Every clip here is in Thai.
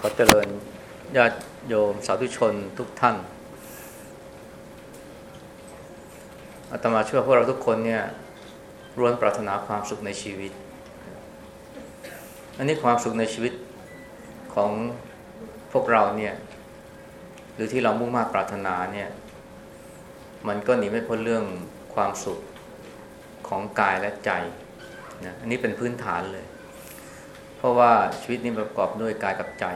ขอเจริญญาติโยมสาธุชนทุกท่านอาตมาเชื่อพวกเราทุกคนเนี่ยร้วนปรารถนาความสุขในชีวิต อันนี้ความสุขในชีวิตของพวกเราเนี่ย หรือที่เรามุ่งมา่ปรารถนาเนี่ย มันก็หนีไม่พ้นเรื่องความสุขของกายและใจนะอันนี้เป็นพื้นฐานเลย เพราะว่าชีวิตนี้ประกอบด้วยกายกับใจ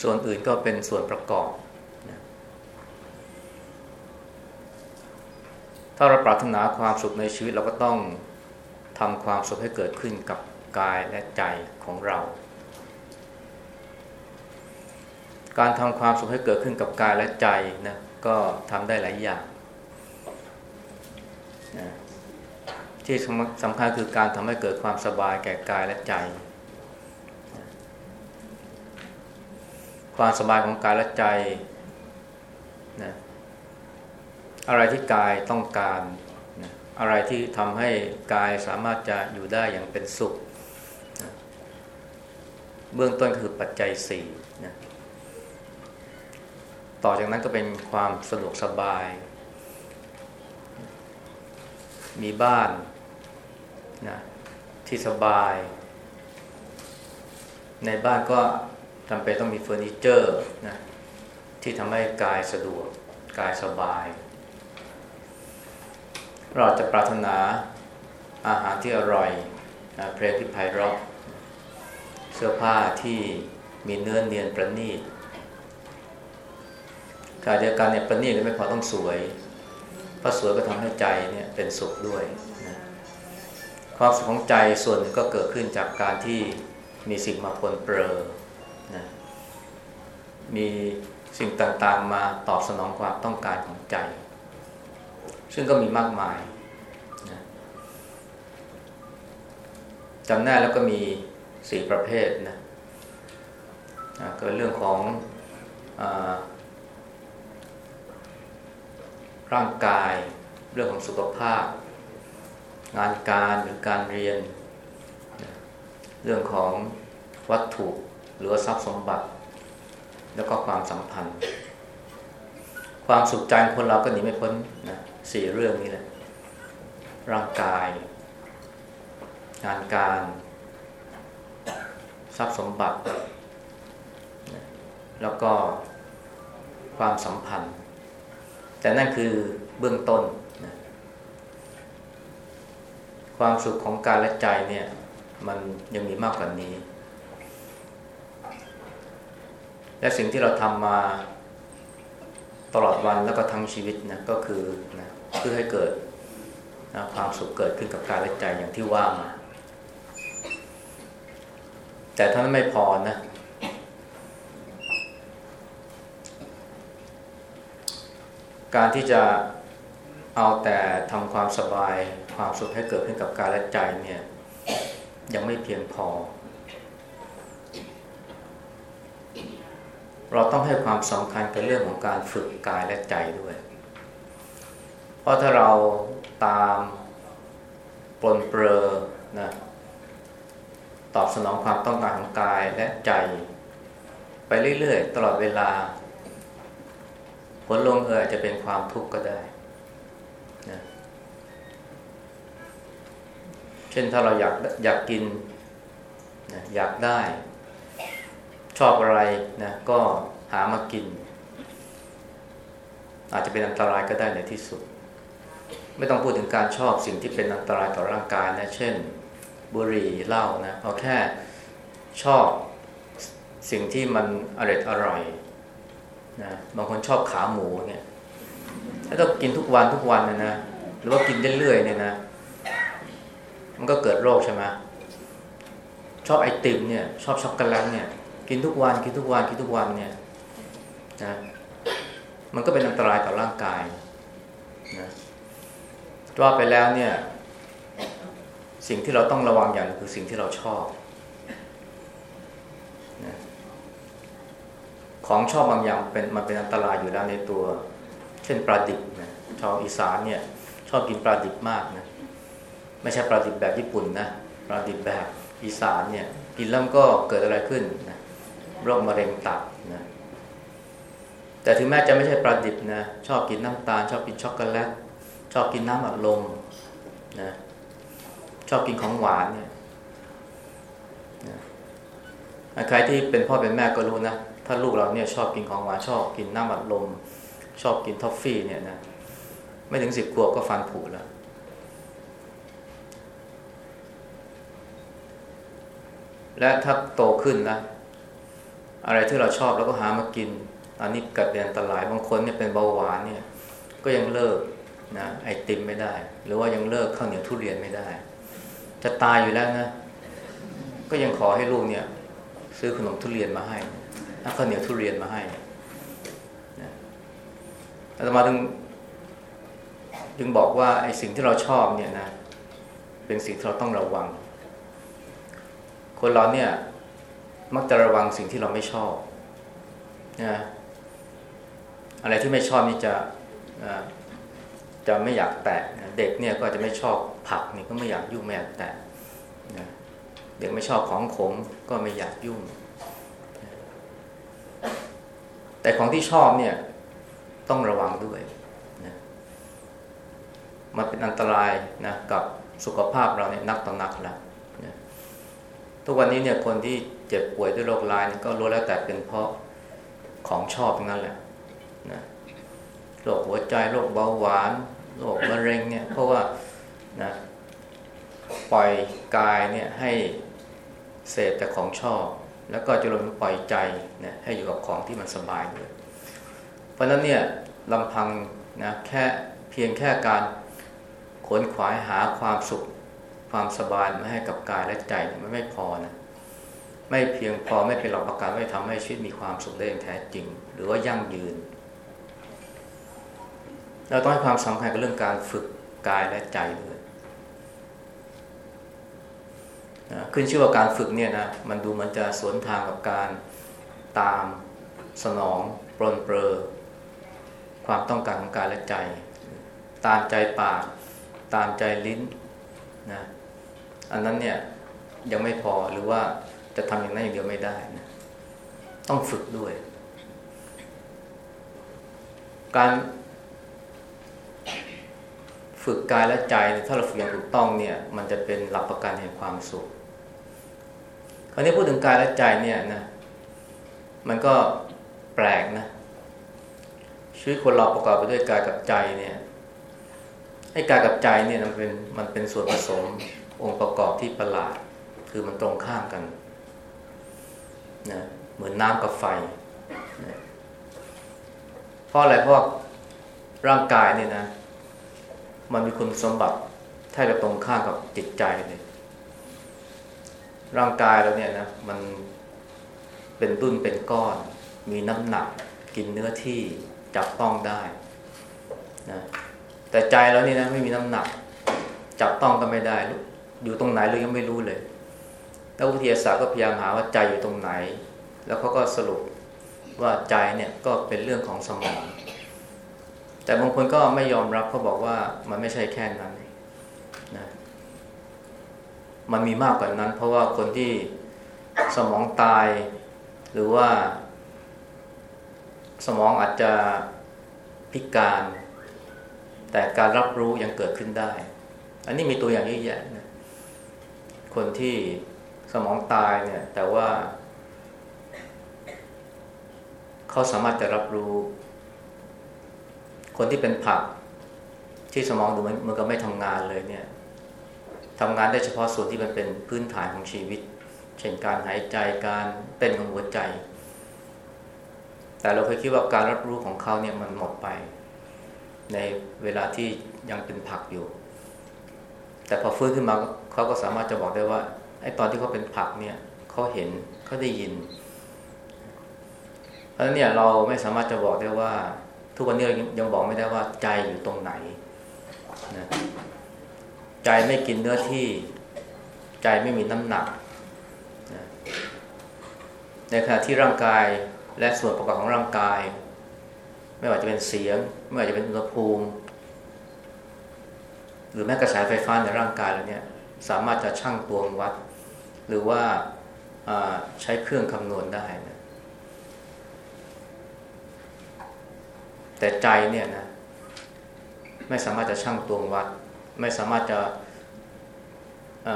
ส่วนอื่นก็เป็นส่วนประกอบ ถ้าเราปรารถนาความสุขในชีวิตเราก็ต้องทำความสุขให้เกิดขึ้นกับกายและใจของเรา การทำความสุขให้เกิดขึ้นกับกายและใจนะก็ทำได้หลายอย่างนะ ที่สำคัญคือการทำให้เกิดความสบายแก่กายและใจ ความสบายของกายและใจนะอะไรที่กายต้องการนะอะไรที่ทำให้กายสามารถจะอยู่ได้อย่างเป็นสุขนะเบื้องต้นคือปัจจัยสี่นะต่อจากนั้นก็เป็นความสะดวกสบาย มีบ้าน นะที่สบาย ในบ้านก็จำเป็นต้องมีเฟอร์นิเจอร์นะที่ทำให้กายสะดวก กายสบาย เราจะปรารถนาอาหารที่อร่อยนะเพลงที่ไพเราะเสื้อผ้าที่มีเนื้อเนียนประณีตการเดียวกันเนี่ยประณีตไม่พอต้องสวยเพราะสวยก็ทำให้ใจเนี่ยเป็นสุขด้วย ความสุขของใจส่วนหนึ่งก็เกิดขึ้นจากการที่มีสิ่งมาปนเปื้อนะมีสิ่งต่างๆมาตอบสนองความต้องการของใจ ซึ่งก็มีมากมายนะจำแนกแล้วก็มีสี่ประเภทนะนะก็เรื่องของอร่างกาย เรื่องของสุขภาพ งานการหรือการเรียน เรื่องของวัตถุหรือทรัพย์สมบัติ แล้วก็ความสัมพันธ์ ความสุขใจคนเราก็หนีไม่พ้นนะสี่เรื่องนี้แหละร่างกาย งานการ ทรัพย์สมบัติ แล้วก็ความสัมพันธ์ แต่นั่นคือเบื้องต้น ความสุขของกายและใจเนี่ย มันยังมีมากกว่านี้ และสิ่งที่เราทำมาตลอดวันแล้วก็ทั้งชีวิตนะก็คือนะเพื่อให้เกิดนะความสุขเกิดขึ้นกับกายและใจอย่างที่ว่ามา แต่ถ้าไม่พอนะการที่จะเอาแต่ทำความสบาย ความสุขให้เกิดขึ้นกับกายและใจเนี่ยยังไม่เพียงพอ เราต้องให้ความสำคัญกับเรื่องของการฝึกกายและใจด้วย เพราะถ้าเราตามปลนเปลือนะตอบสนองความต้องการของกายและใจ ไปเรื่อยๆ ตลอดเวลาผลลงเอยจะเป็นความทุกข์ก็ได้ เช่นถ้าเราอยากอยากกินนะอยากได้ ชอบอะไรนะก็หามากิน อาจจะเป็นอันตรายก็ได้ในที่สุด ไม่ต้องพูดถึงการชอบสิ่งที่เป็นอันตรายต่อร่างกายนะเช่น บุหรี่เหล้านะเอาแค่ชอบสิ่งที่มันอร่อยอร่อยนะบางคนชอบขาหมูเนี่ยถ้าต้องกินทุกวันทุกวันนะนะหรือว่ากินเรื่อยๆเนี่ยนะ มันก็เกิดโรคใช่ไหมชอบไอติมเนี่ย ชอบช็อกโกแลตเนี่ย กินทุกวันกินทุกวันกินทุกวันเนี่ยนะมันก็เป็นอันตรายต่อร่างกายนะว่าไปแล้วเนี่ย สิ่งที่เราต้องระวังอย่างคือสิ่งที่เราชอบนะของชอบบางอย่างเป็นมันเป็นอันตรายอยู่แล้วในตัว เช่นปลาดิบนะชาวอีสานเนี่ย ชอบกินปลาดิบมากนะ ไม่ใช่ปลาดิบแบบญี่ปุ่นนะปลาดิบแบบอีสานเนี่ย กินแล้วก็เกิดอะไรขึ้นนะโรคมะเร็งตับนะแต่ถึงแม้จะไม่ใช่ปลาดิบนะชอบกินน้ำตาล ชอบกินช็อกโกแลตชอบกินน้ำอัดลมนะชอบกินของหวานเนี่ยนะใครที่เป็นพ่อเป็นแม่ก็รู้นะถ้าลูกเราเนี่ยชอบกินของหวานชอบกินน้ำอัดลม ชอบกินท็อฟฟี่เนี่ยนะไม่ถึงสิบขวบก็ฟันผุแล้ว และถ้าโตขึ้นนะ อะไรที่เราชอบเราก็หามากิน อันนี้ก็เป็นอันตรายบางคนเนี่ยเป็นเบาหวานเนี่ย ก็ยังเลิกนะไอติมไม่ได้ หรือว่ายังเลิกข้าวเหนียวทุเรียนไม่ได้ จะตายอยู่แล้วนะ ก็ยังขอให้ลูกเนี่ย ซื้อขนมทุเรียนมาให้ข้าวเหนียวทุเรียนมาให้นะอาตมาถึงจึงบอกว่าไอ้สิ่งที่เราชอบเนี่ยนะ เป็นสิ่งที่เราต้องระวัง คนเราเนี่ย มักจะระวังสิ่งที่เราไม่ชอบนะอะไรที่ไม่ชอบนี่จะจะไม่อยากแตะเด็กเนี่ยก็จะไม่ชอบผักนี่ก็ไม่อยากยุ่งไม่อยากแตะเด็กไม่ชอบของขมก็ไม่อยากยุ่ง แต่ของที่ชอบเนี่ย ต้องระวังด้วยนะมันเป็นอันตรายนะกับสุขภาพเราเนี่ยนักต่อนักแล้วนะ ทุกวันนี้เนี่ยคนที่เจ็บป่วยด้วยโรคร้ายก็รู้แล้วแต่เป็นเพราะของชอบทั้งนั้นแหละนะโรคหัวใจโรคเบาหวานโรคมะเร็งเนี่ย เพราะว่านะปล่อยกายเนี่ยให้เสพแต่ของชอบ แล้วก็จะลงปล่อยใจนะให้อยู่กับของที่มันสบายด้วยเพราะนั้นเนี่ยลำพังนะแค่เพียงแค่การขวนขวายหาความสุข ความสบายมาให้กับกายและใจมันไม่พอนะไม่เพียงพอไม่เป็นหลักประกันว่ทำให้ชีวิตมีความสุขได้อย่างแท้จริง หรือว่ายั่งยืน เราต้องให้ความสำคัญกับเรื่องการฝึกกายและใจด้วยนะขึ้นชื่อว่าการฝึกเนี่ยนะมันดูมันจะสวนทางกับการตามสนองปลนเปลือความต้องการของกายและใจ ตามใจปาก ตามใจลิ้นนะ อันนั้นเนี่ยยังไม่พอหรือว่าจะทำอย่างนั้นอย่างเดียวไม่ได้นะต้องฝึกด้วย การฝึกกายและใจถ้าเราฝึกอย่างถูกต้องเนี่ย มันจะเป็นหลักประกันแห่งความสุข คราวนี้พูดถึงกายและใจเนี่ยนะมันก็แปลกนะชีวิตคนเราประกอบไปด้วยกายกับใจเนี่ยให้กายกับใจเนี่ยมันเป็นมันเป็นส่วนผสม องค์ประกอบที่ประหลาด คือมันตรงข้ามกันนะเหมือนน้ำกับไฟนะเพราะอะไรเพราะร่างกายเนี่ยนะ มันมีคุณสมบัติแทบจะตรงข้ามกับจิตใจเลยร่างกายเราเนี่ยนะมันเป็นตุ้นเป็นก้อน มีน้ำหนัก กินเนื้อที่จับต้องได้นะแต่ใจเรานี่นะไม่มีน้ำหนัก จับต้องก็ไม่ได้ อยู่ตรงไหนเรายังไม่รู้เลยแล้ววิทยาศาสตร์ก็พยายามหาว่าใจอยู่ตรงไหน แล้วเขาก็สรุปว่าใจเนี่ยก็เป็นเรื่องของสมอง แต่บางคนก็ไม่ยอมรับเขาบอกว่ามันไม่ใช่แค่นั้นนะมันมีมากกว่านั้น เพราะว่าคนที่สมองตาย หรือว่า สมองอาจจะพิการ แต่การรับรู้ยังเกิดขึ้นได้ อันนี้มีตัวอย่างเยอะแยะนะ คนที่สมองตายเนี่ย แต่ว่า เขาสามารถจะรับรู้ คนที่เป็นผัก ที่สมองดูมันมันก็ไม่ทำงานเลยเนี่ยทำงานได้เฉพาะส่วนที่มันเป็นพื้นฐานของชีวิต เช่นการหายใจการเต้นของหัวใจ แต่เราเคยคิดว่าการรับรู้ของเขาเนี่ยมันหมดไป ในเวลาที่ยังเป็นผักอยู่ แต่พอฟื้นขึ้นมาเขาก็สามารถจะบอกได้ว่าไอ้ตอนที่เขาเป็นผักเนี่ยเขาเห็นเขาได้ยิน เพราะฉะนั้นเนี่ยเราไม่สามารถจะบอกได้ว่า ทุกวันนี้เรายังบอกไม่ได้ว่าใจอยู่ตรงไหนนะใจไม่กินเนื้อที่ใจไม่มีน้ำหนักนะในขณะที่ร่างกายและส่วนประกอบของร่างกาย ไม่ว่าจะเป็นเสียง ไม่ว่าจะเป็นอุณหภูมิ รือแม้กระแสไฟฟ้าในร่างกายเราเนี่ยสามารถจะชั่งตวงวัด หรือว่าใช้เครื่องคำนวณได้นะแต่ใจเนี่ยนะไม่สามารถจะชั่งตวงวัด ไม่สามารถจะอ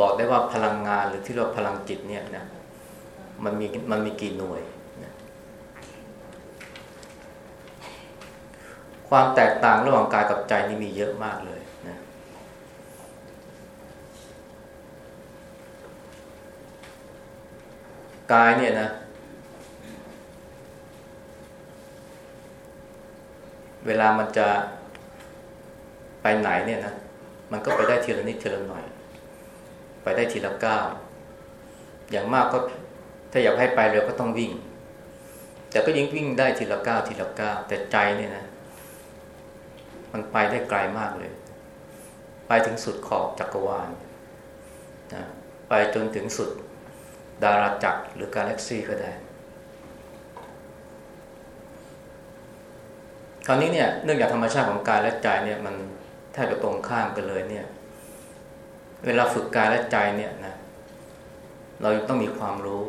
บอกได้ว่าพลังงานหรือที่เรียกพลังจิตเนี่ยนะมันมีมันมีกี่หน่วยนะ ความแตกต่างระหว่างกายกับใจนี่มีเยอะมากเลยนะกายเนี่ยนะ เวลามันจะไปไหนเนี่ยนะ มันก็ไปได้ทีละนิดทีละหน่อย ไปได้ทีละก้าวอย่างมากก็ถ้าอยากให้ไปเร็วก็ต้องวิ่ง แต่ก็ยิ่งวิ่งได้ทีละก้าวทีละก้าวแต่ใจเนี่ยนะ มันไปได้ไกลมากเลย ไปถึงสุดขอบจักรวาลนะไปจนถึงสุดดาราจักรหรือกาแล็กซีก็ได้ คราวนี้เนี่ยเนื่องจากธรรมชาติของกายและใจเนี่ยมันแทบจะตรงข้ามกันเลยเนี่ย เวลาฝึกกายและใจเนี่ยนะเราต้องมีความรู้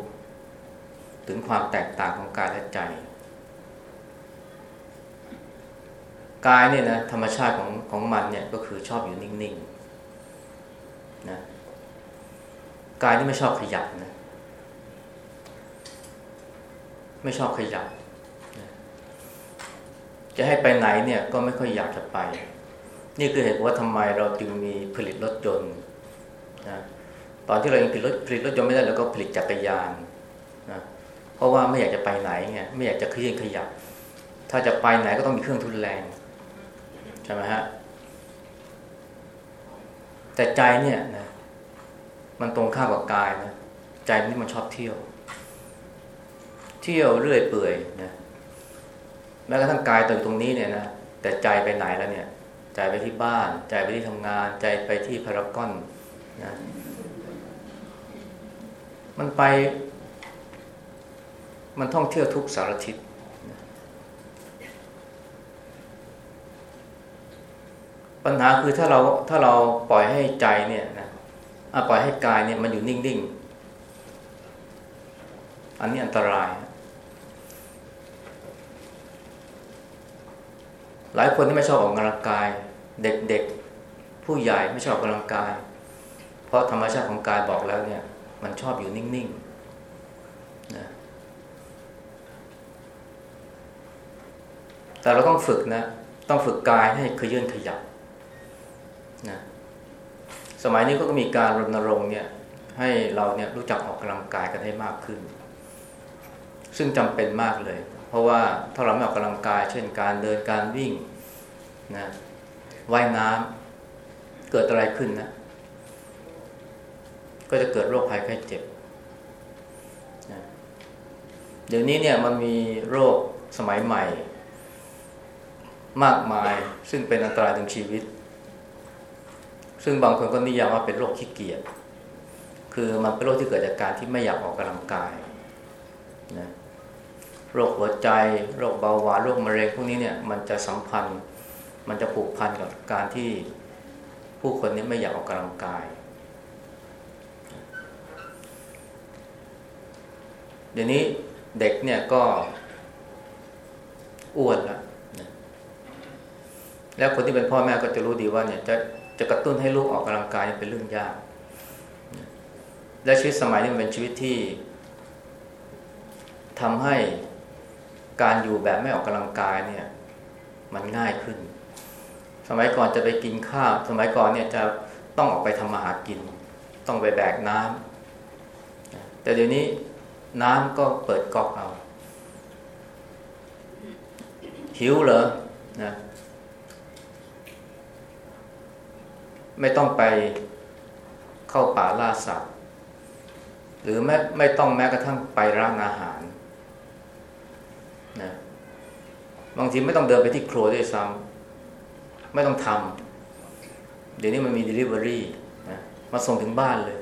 ถึงความแตกต่างของกายและใจ กายเนี่ยนะธรรมชาติของของมันเนี่ยก็คือชอบอยู่นิ่งๆนะกายนี่ไม่ชอบขยับนะไม่ชอบขยับ จะให้ไปไหนเนี่ยก็ไม่ค่อยอยากจะไป นี่คือเหตุว่าทำไมเราจึงมีผลิตรถยนต์นะตอนที่เรายังผลิตรถผลิตรถยนต์ไม่ได้เราก็ผลิตจักรยานนะเพราะว่าไม่อยากจะไปไหนไงไม่อยากจะเคลื่อนขยับ ถ้าจะไปไหนก็ต้องมีเครื่องทุนแรง ช่ไหมฮะแต่ใจเนี่ยนะมันตรงข้ามกับกายนะใจนี่มันชอบเที่ยว เที่ยวเรื่อยเปื่อยนะแม้กระทั่งกายตัวตรงนี้เนี่ยนะแต่ใจไปไหนแล้วเนี่ย ใจไปที่บ้าน ใจไปที่ทำงาน ใจไปที่พารากอนนะมันไป มันท่องเที่ยวทุกสารทิศ ปัญหาคือถ้าเราถ้าเราปล่อยให้ใจเนี่ยนะปล่อยให้กายเนี่ยมันอยู่นิ่งๆ อันนี้อันตราย หลายคนที่ไม่ชอบออกกำลังกาย เด็กๆ ผู้ใหญ่ไม่ชอบออกกำลังกาย เพราะธรรมชาติของกายบอกแล้วเนี่ย มันชอบอยู่นิ่งๆนะแต่เราต้องฝึกนะ ต้องฝึกกายให้ขยื่นขยับ นะสมัยนี้ก็มีการรณรงค์เนี่ยให้เราเนี่ยรู้จักออกกำลังกายกันให้มากขึ้น ซึ่งจำเป็นมากเลย เพราะว่าถ้าเราไม่ออกกำลังกาย เช่นการเดินการวิ่งนะว่ายน้ำเกิดอะไรขึ้นนะ ก็จะเกิดโรคภัยไข้เจ็บนะเดี๋ยวนี้เนี่ยมันมีโรคสมัยใหม่ มากมายซึ่งเป็นอันตรายถึงชีวิต ซึ่งบางคนก็นิยามว่าเป็นโรคขี้เกียจคือมันเป็นโรคที่เกิดจากการที่ไม่อยากออกกำลังกายนะโรคหัวใจ โรคเบาหวานโรคมะเร็งพวกนี้เนี่ยมันจะสัมพันธ์ มันจะผูกพันกับการที่ผู้คนนี้ไม่อยากออกกำลังกายเดี๋ยวนี้เด็กเนี่ยก็อ้วนแล้วแล้วคนที่เป็นพ่อแม่ก็จะรู้ดีว่าเนี่ยจะ จะกระตุ้นให้ลูกออกกำลังกายเป็นเรื่องยาก และชีวิตสมัยนี้มันเป็นชีวิตที่ทำให้การอยู่แบบไม่ออกกำลังกายเนี่ย มันง่ายขึ้น สมัยก่อนจะไปกินข้าว สมัยก่อนเนี่ยจะต้องออกไปทำมาหากิน ต้องไปแบกน้ำแต่เดี๋ยวนี้น้ำก็เปิดก๊อกเอาหิวเหรอนะ ไม่ต้องไปเข้าป่าล่าสัตว์หรือไม่ไม่ต้องแม้กระทั่งไปร้านอาหารนะบางทีไม่ต้องเดินไปที่ครัวด้วยซ้ำไม่ต้องทำเดี๋ยวนี้มันมี Delivery นะมาส่งถึงบ้านเลย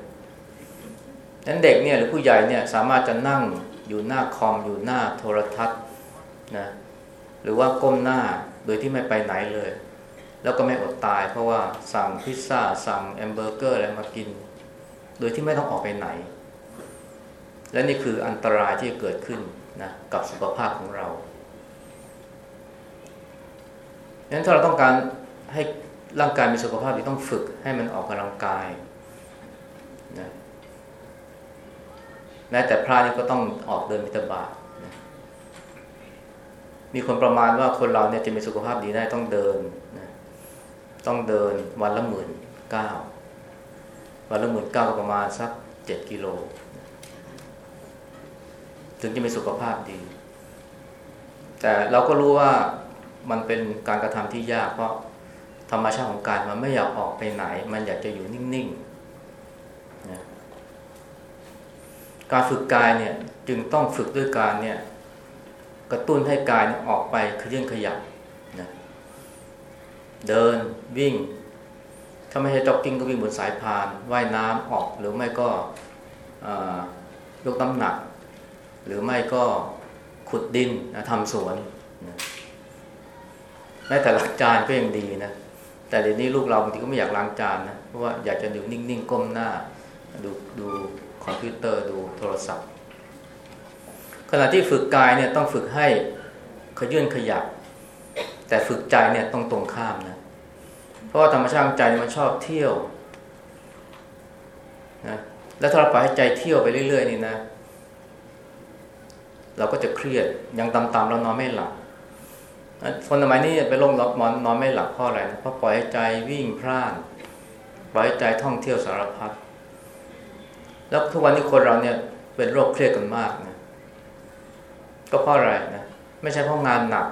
นั้นเด็กเนี่ยหรือผู้ใหญ่เนี่ยสามารถจะนั่งอยู่หน้าคอมอยู่หน้าโทรทัศน์นะหรือว่าก้มหน้าโดยที่ไม่ไปไหนเลย แล้วก็ไม่อดตาย เพราะว่าสั่งพิซซ่าสั่งแอมเบอร์เกอร์อะไรมากิน โดยที่ไม่ต้องออกไปไหน และนี่คืออันตรายที่เกิดขึ้นนะกับสุขภาพของเราดังนั้นถ้าเราต้องการให้ร่างกายมีสุขภาพดีต้องฝึกให้มันออกกำลังกายนะแม้แต่พระนี่ก็ต้องออกเดินมิตรบาทนะมีคนประมาณว่าคนเราเนี่ยจะมีสุขภาพดีได้ต้องเดิน ต้องเดินวันละหมื่นเก้าวันละหมื่นเก้าก็ประมาณสักเจ็ดกิโล ถึงจะมีสุขภาพดี แต่เราก็รู้ว่ามันเป็นการกระทำที่ยากเพราะธรรมชาติของกายมันไม่อยากออกไปไหน มันอยากจะอยู่นิ่งๆนะการฝึกกายเนี่ยจึงต้องฝึกด้วยการเนี่ยกระตุ้นให้กายออกไปขยื่อนขยับ เดินวิ่ง ถ้าไม่ใช่จ็อกกิ้งก็วิ่งบนสายพานว่ายน้ำออกหรือไม่ก็ยกน้ำหนัก หรือไม่ก็ขุดดินนะทำสวนนะแม้แต่ล้างจานก็ยังดีนะแต่เดี๋ยวนี้ลูกเราบางทีก็ไม่อยากล้างจานนะเพราะว่าอยากจะอยู่นิ่งๆก้มหน้า ดูดูคอมพิวเตอร์ดูโทรศัพท์ ขณะที่ฝึกกายเนี่ยต้องฝึกให้ขยื่นขยับ แต่ฝึกใจเนี่ยต้องตรงข้ามนะ เพราะว่าธรรมชาติใจมันชอบเที่ยวนะแล้วถ้าเราปล่อยให้ใจเที่ยวไปเรื่อย ๆ นี่นะ เราก็จะเครียดยังตำๆเรานอนไม่หลับคนสมัยนี้ไปลงนอนนอนไม่หลับเพราะอะไรนะเพราะปล่อยให้ใจวิ่งพล่านปล่อยให้ใจท่องเที่ยวสารพัดแล้วทุกวันนี้คนเราเนี่ยเป็นโรคเครียดกันมากนะก็เพราะอะไรนะไม่ใช่เพราะงานหนัก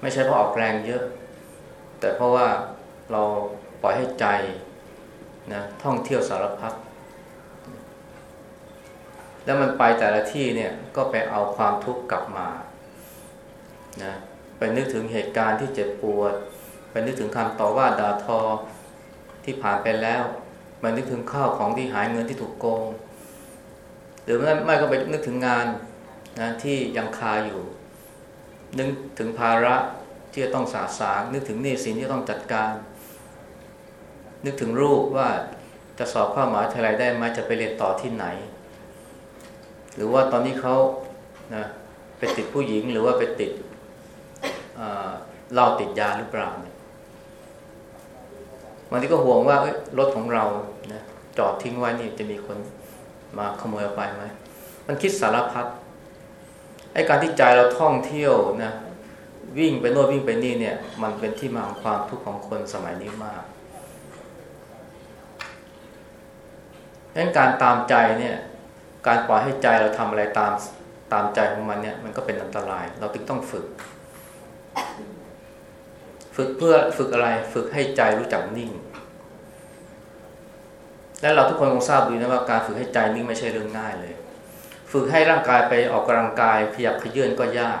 ไม่ใช่เพราะออกแรงเยอะ แต่เพราะว่าเราปล่อยให้ใจนะท่องเที่ยวสารพัดแล้วมันไปแต่ละที่เนี่ยก็ไปเอาความทุกข์กลับมานะไปนึกถึงเหตุการณ์ที่เจ็บปวด ไปนึกถึงคำต่อว่าด่าทอที่ผ่านไปแล้วไปนึกถึงข้าวของที่หายเงินที่ถูกโกง หรือไม่ไม่ก็ไปนึกถึงงานนะที่ยังคาอยู่ นึกถึงภาระ ที่จะต้องสาสางนึกถึงหนี้สินที่ต้องจัดการ นึกถึงรูปว่าจะสอบเข้ามหาวิทยาลัยได้ไหมจะไปเรียนต่อที่ไหน หรือว่าตอนนี้เขานะไปติดผู้หญิงหรือว่าไปติดเราติดยาหรือเปล่าเนี่ยบางทีก็ห่วงว่ารถของเรานะจอดทิ้งไว้นี่จะมีคนมาขโมยเอาไปไหมมันคิดสารพัดไอ้การที่ใจเราท่องเที่ยวนะ วิ่งไปโน่นวิ่งไปนี่เนี่ย มันเป็นที่มาของความทุกข์ของคนสมัยนี้มากดังนั้นการตามใจเนี่ย การปล่อยให้ใจเราทำอะไรตามตามใจของมันเนี่ย มันก็เป็นอันตราย เราจึงต้องฝึก ฝึกเพื่อฝึกอะไร ฝึกให้ใจรู้จักนิ่ง และเราทุกคนคงทราบดีนะว่าการฝึกให้ใจนิ่งไม่ใช่เรื่องง่ายเลย ฝึกให้ร่างกายไปออกกำลังกายขยับขยื่นก็ยาก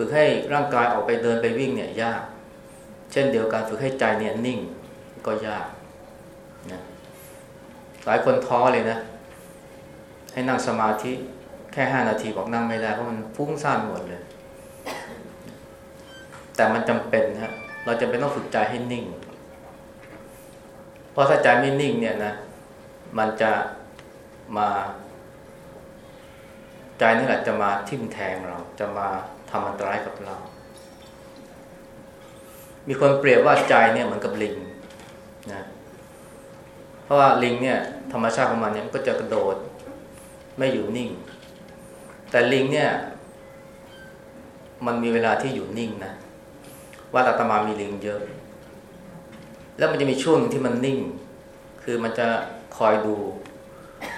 ฝึกให้ร่างกายออกไปเดินไปวิ่งเนี่ยยาก เช่นเดียวกันฝึกให้ใจเนี่ยนิ่งก็ยากนะหลายคนท้อเลยนะ ให้นั่งสมาธิแค่ห้านาทีบอกนั่งไม่ได้เพราะมันฟุ้งซ่านหมดเลย แต่มันจำเป็นฮะเราจะเป็นต้องฝึกใจให้นิ่ง เพราะถ้าใจไม่นิ่งเนี่ยนะมันจะมา ใจนี่แหละจะมาทิ่มแทงเราจะมา ทำอันตรายกับเรา มีคนเปรียบว่าใจเนี่ยเหมือนกับลิงนะเพราะว่าลิงเนี่ยธรรมชาติของมันเนี่ยมันก็จะกระโดดไม่อยู่นิ่ง แต่ลิงเนี่ยมันมีเวลาที่อยู่นิ่งนะวัดอาตมามีลิงเยอะ แล้วมันจะมีช่วงที่มันนิ่ง คือมันจะคอยดู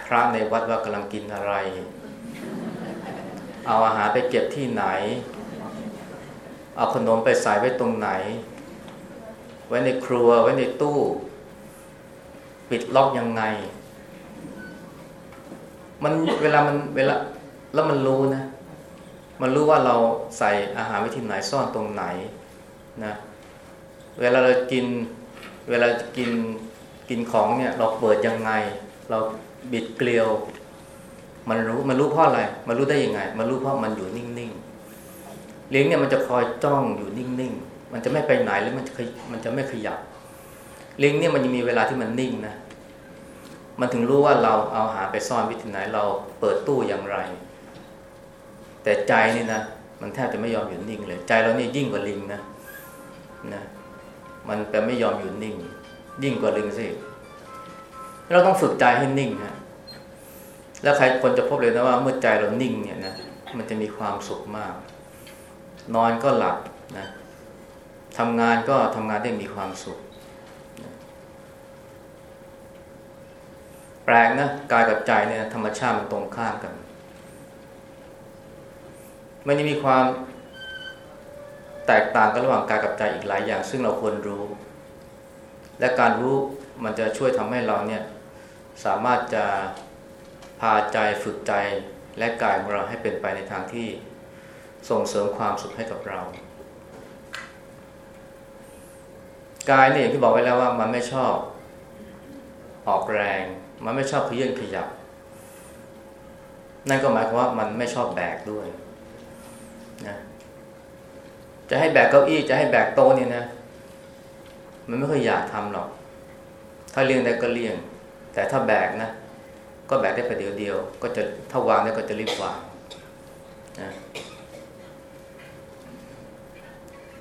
พระในวัดว่ากำลังกินอะไร เอาอาหารไปเก็บที่ไหน เอาขนมไปใส่ไว้ตรงไหน ไว้ในครัวไว้ในตู้ ปิดล็อกยังไง มันเวลามันเวลาแล้วมันรู้นะ มันรู้ว่าเราใส่อาหารไว้ที่ไหนซ่อนตรงไหนนะเวลาเรากินเวลากินกินของเนี่ยเราเปิดยังไง เราบิดเกลียว มันรู้มันรู้เพราะอะไรมันรู้ได้ยังไง มันรู้เพราะมันอยู่นิ่งๆเลี้ยงเนี่ยมันจะคอยจ้องอยู่นิ่งๆ มันจะไม่ไปไหนหรือมันจะมันจะไม่ขยับ เลี้ยงเนี่ยมันยังมีเวลาที่มันนิ่งนะมันถึงรู้ว่าเราเอาหาไปซ่อนวิธีไหนเราเปิดตู้อย่างไร แต่ใจนี่นะมันแทบจะไม่ยอมอยู่นิ่งเลย ใจเรานี่ยิ่งกว่าลิงนะนะมันแปไม่ยอมอยู่นิ่ง ยิ่งกว่าลิงสิเราต้องฝึกใจให้นิ่งนะ แล้วใครคนจะพบเลยนะว่าเมื่อใจเรานิ่งเนี่ยนะมันจะมีความสุขมาก นอนก็หลับนะทำงานก็ทำงานได้มีความสุข แปลกนะกายกับใจเนี่ยธรรมชาติมันตรงข้ามกันมันจะมีความแตกต่างกันระหว่างกายกับใจอีกหลายอย่าง ซึ่งเราควรรู้ และการรู้มันจะช่วยทำให้เราเนี่ยสามารถจะ พาใจฝึกใจและกายของเราให้เป็นไปในทางที่ส่งเสริมความสุขให้กับเรา กายเนี่ยอย่างที่บอกไว้แล้วว่ามันไม่ชอบออกแรง มันไม่ชอบขยื่นขยับ นั่นก็หมายความว่ามันไม่ชอบแบกด้วยนะจะให้แบกเก้าอี้จะให้แบกโต๊ะนี่ยนะ มันไม่ค่อยอยากทำหรอก ถ้าเลี่ยงได้ก็เลี่ยง แต่ถ้าแบกนะ ก็แบกได้ประเดี๋ยวเดียว ก็จะถ้าวางได้ก็จะรีบวางนะ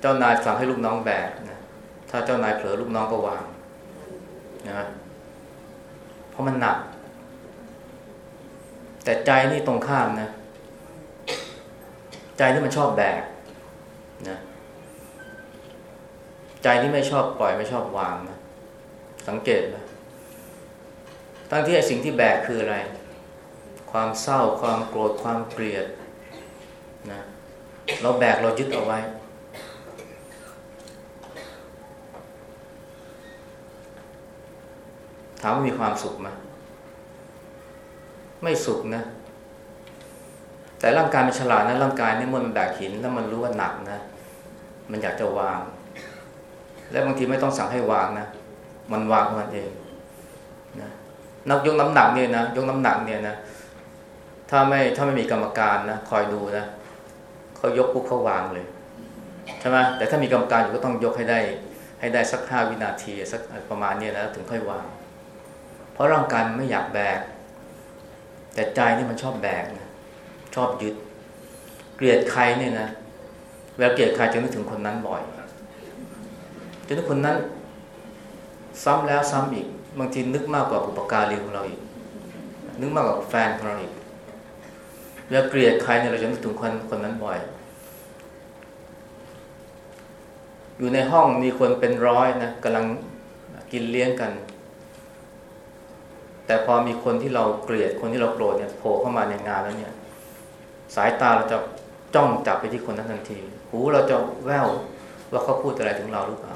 เจ้านายสั่งให้ลูกน้องแบกนะถ้าเจ้านายเผลอลูกน้องก็วางนะเพราะมันหนัก แต่ใจนี่ตรงข้ามนะ ใจที่มันชอบแบกนะใจที่ไม่ชอบปล่อยไม่ชอบวางนะสังเกตนะ ทั้งที่ไอ้สิ่งที่แบกคืออะไร ความเศร้าความโกรธความเกลียดนะเราแบกเรายึดเอาไว้ ถามว่ามีความสุขไหมไม่สุขนะ แต่ร่างกายมันฉลาดนะร่างกายนี่เมื่อมันแบกหิน แล้วมันรู้ว่าหนักนะ มันอยากจะวาง และบางทีไม่ต้องสั่งให้วางนะ มันวางมันเองนะ นักยกน้ำหนักเนี่ยนะยกน้ำหนักเนี่ยนะถ้าไม่ถ้าไม่มีกรรมการนะคอยดูนะเขายกปุ๊บเขาวางเลยใช่ไหมแต่ถ้ามีกรรมการอยู่ก็ต้องยกให้ได้ ให้ได้สักห้าวินาทีสักประมาณนี้นะถึงค่อยวาง เพราะร่างกายมันไม่อยากแบก แต่ใจนี่มันชอบแบกนะชอบยึด เกลียดใครเนี่ยนะเวลาเกลียดใครจะนึกถึงคนนั้นบ่อยจะนึกคนนั้น ซ้ำแล้วซ้ำอีก บางทีนึกมากกว่าอุปการีของเราอีก นึกมากกว่าแฟนของเราอีกเวลาเกลียดใครเนี่ยเราจะนึกถึงคนคนนั้นบ่อย อยู่ในห้องมีคนเป็นร้อยนะกำลังกินเลี้ยงกัน แต่พอมีคนที่เราเกลียดคนที่เราโกรธเนี่ยโผล่เข้ามาในงานแล้วเนี่ย สายตาเราจะจ้องจับไปที่คนนั้นทันที หูเราจะแววว่าเขาพูดอะไรถึงเราหรือเปล่า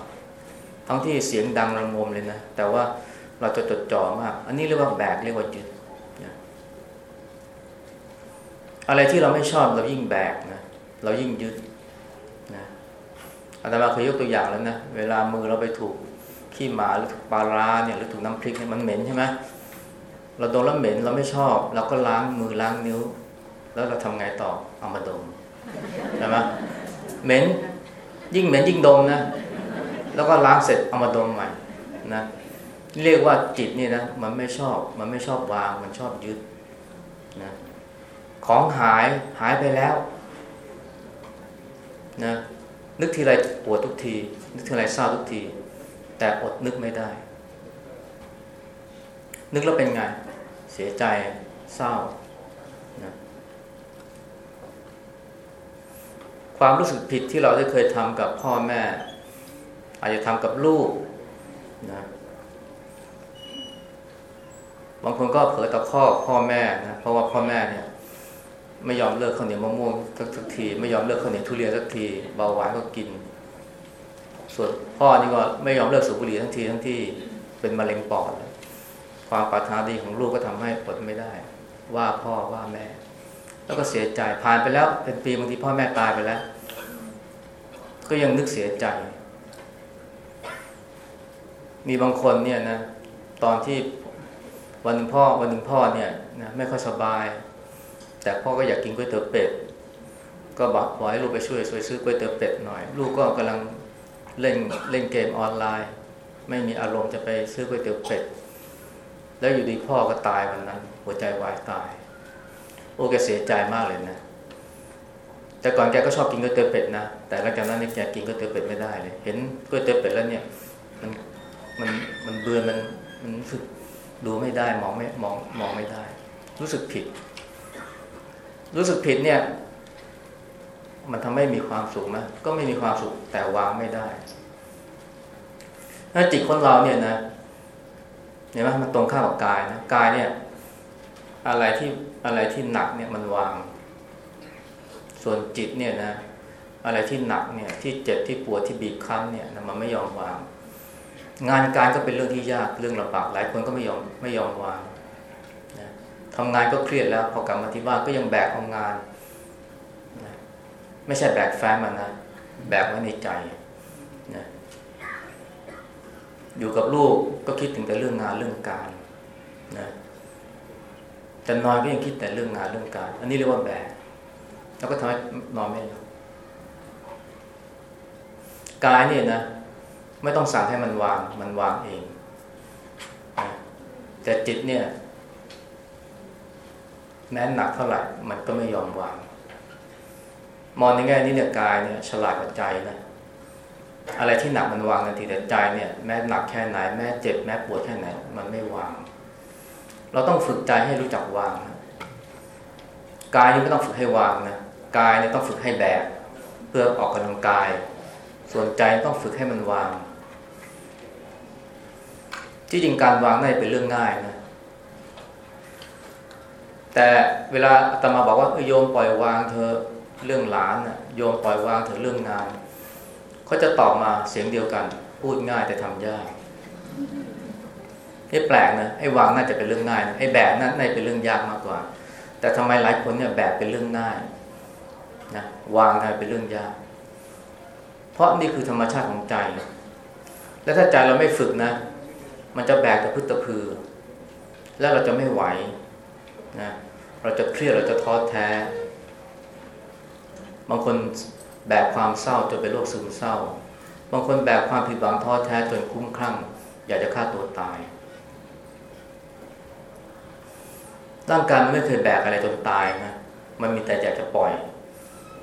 ทั้งที่เสียงดังระงมเลยนะ แต่ว่า เราจะจดจ่อมาก อันนี้เรียกว่าแบกเรียกว่ายึดอะไรที่เราไม่ชอบเรายิ่งแบกนะเรายิ่งยึดนะอาตมาเคยยกตัวอย่างแล้วนะเวลามือเราไปถูกขี้หมาหรือถูกปลาร้าเนี่ยหรือถูกน้ำพริกเนี่ยมันเหม็นใช่ไหมเราโดนแล้วเหม็นเราไม่ชอบเราก็ล้างมือล้างนิ้ว แล้วเราทำไงต่อเอามาดมใช่ไหมเหม็นยิ่งเหม็นยิ่งดมนะ แล้วก็ล้างเสร็จเอามาดมใหม่นะ เรียกว่าจิตนี่นะมันไม่ชอบ มันไม่ชอบวาง มันชอบยึดนะของหายหายไปแล้วนะนึกทีไรปวดทุกที นึกทีไรเศร้าทุกที แต่อดนึกไม่ได้ นึกแล้วเป็นไง เสียใจเศร้านะความรู้สึกผิดที่เราได้เคยทำกับพ่อแม่ อาจจะทำกับลูกนะ บางคนก็เผลอตะคอกพ่อแม่นะเพราะว่าพ่อแม่เนี่ย ไม่ยอมเลิกข้าวเหนียวมะม่วงสักที ไม่ยอมเลิกข้าวเหนียวทุเรียนสักทีเบาหวานก็กิน ส่วนพ่อนี่ก็ไม่ยอมเลิกสูบบุหรี่ทั้งทีทั้งที่เป็นมะเร็งปอดความปรารถนาดีของลูกก็ทำให้อดไม่ได้ ว่าพ่อว่าแม่ แล้วก็เสียใจผ่านไปแล้ว เป็นปีบางทีพ่อแม่ตายไปแล้ว ก็ยังนึกเสียใจมีบางคนเนี่ยนะตอนที่ วันหนึ่งพ่อวันหนึ่งพ่อเนี่ยนะไม่ค่อยสบาย แต่พ่อก็อยากกินก๋วยเตี๋ยวเป็ดก็บอกขอให้ลูกไปช่วยช่วยซื้อก๋วยเตี๋ยวเป็ดหน่อย ลูกก็กำลังเล่นเล่นเกมออนไลน์ ไม่มีอารมณ์จะไปซื้อก๋วยเตี๋ยวเป็ดแล้วอยู่ดีพ่อก็ตายวันนั้น หัวใจวายตาย โอ้แกเสียใจมากเลยนะ แต่ก่อนแกก็ชอบกินก๋วยเตี๋ยวเป็ดนะแต่หลังจากนั้นแกกินก๋วยเตี๋ยวเป็ดไม่ได้เลย เห็นก๋วยเตี๋ยวเป็ดแล้วเนี่ย มันมันมันเบื่อมันมันรู้สึก ดูไม่ได้มองไม่มองมองไม่ได้ รู้สึกผิด รู้สึกผิดเนี่ย มันทำให้มีความสุขไหมก็ไม่มีความสุขแต่วางไม่ได้ถ้าจิตคนเราเนี่ยนะเห็นไหมมันตรงข้ามกับกายนะกายเนี่ย อะไรที่อะไรที่หนักเนี่ยมันวาง ส่วนจิตเนี่ยนะ อะไรที่หนักเนี่ย ที่เจ็บที่ปวดที่บีบคั้นเนี่ยมันไม่ยอมวาง งานการก็เป็นเรื่องที่ยากเรื่องลำบากหลายคนก็ไม่ยอมไม่ยอมวางนะทำงานก็เครียดแล้วพอกลับมาที่บ้านก็ยังแบกเอางานนะไม่ใช่แบกแฟ้มมันนะแบกไว้ในใจนะอยู่กับลูกก็คิดถึงแต่เรื่องงานเรื่องการนะแต่นอนก็ยังคิดแต่เรื่องงานเรื่องการ อันนี้เรียกว่าแบกแล้วก็ทำให้นอนไม่หลับกายเนี่ยนะ ไม่ต้องสั่งให้มันวางมันวางเอง แต่จิตเนี่ย แม้หนักเท่าไหร่มันก็ไม่ยอมวาง มองในแง่นี้เนี่ยกายเนี่ยฉลาดกว่าใจนะอะไรที่หนักมันวางทันทีแต่ใจเนี่ยแม้หนักแค่ไหนแม้เจ็บแม้ปวดแค่ไหน มันไม่วาง เราต้องฝึกใจให้รู้จักวางนะกายนี่ไม่ต้องฝึกให้วางนะกายเนี่ยต้องฝึกให้แบกเพื่อออกกำลังกาย ส่วนใจต้องฝึกให้มันวาง ที่จริงการวางน่าจะเป็นเรื่องง่ายนะแต่เวลาอาตมาบอกว่าโยมปล่อยวางเธอเรื่องหลานนะโยมปล่อยวางเธอเรื่องงานเขาจะตอบมาเสียงเดียวกัน พูดง่ายแต่ทำยากนี่แปลกนะไอ้วางน่าจะเป็นเรื่องง่ายไอ้แบกนั่นน่าจะเป็นเรื่องยากมากกว่า แต่ทำไมหลายคนเนี่ยแบกเป็นเรื่องง่ายนะวางกลายเป็นเรื่องยาก เพราะนี่คือธรรมชาติของใจ และถ้าใจเราไม่ฝึกนะ มันจะแบกแต่พึ่ตะพือ แล้วเราจะไม่ไหวนะเราจะเครียดเราจะท้อแท้ บางคนแบกความเศร้าจนเป็นโรคซึมเศร้า บางคนแบกความผิดหวังท้อแท้จนคุ้มคลั่ง อยากจะฆ่าตัวตายร่างกายมันไม่เคยแบกอะไรจนตายนะมันมีแต่อยากจะปล่อย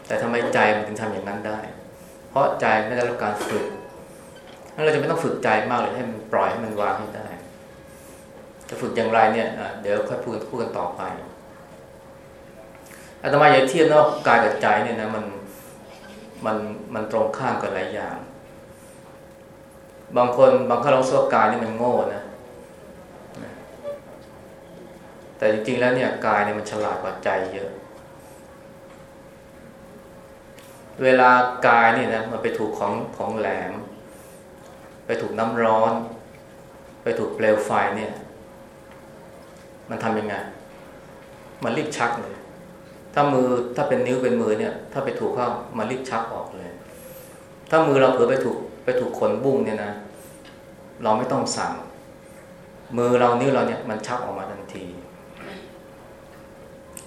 แต่ทำไมใจมันถึงทำอย่างนั้นได้ เพราะใจไม่ได้รับการฝึก เราจะไม่ต้องฝึกใจมากเลยให้มันปล่อยให้มันวางให้ได้ จะฝึกอย่างไรเนี่ยเดี๋ยวค่อยพูดพูดกันต่อไปอาตมาอย่าเทียบนะกายกับใจเนี่ยนะมันมันมันตรงข้ามกันหลายอย่าง บางคนบางครั้งเราสวกายนี่มันโง่นะแต่จริงๆแล้วเนี่ยกายเนี่ยมันฉลาดกว่าใจเยอะ เวลากายนี่นะมันไปถูกของของแหลม ถูกน้ำร้อน ไปถูกเปลวไฟเนี่ย มันทำยังไง มันรีบชักเลย ถ้ามือถ้าเป็นนิ้วเป็นมือเนี่ย ถ้าไปถูกเข้ามารีบชักออกเลย ถ้ามือเราเผลอไปถูกไปถูกขนบุ้งเนี่ยนะเราไม่ต้องสั่ง มือเรานิ้วเราเนี่ย มันชักออกมาทันที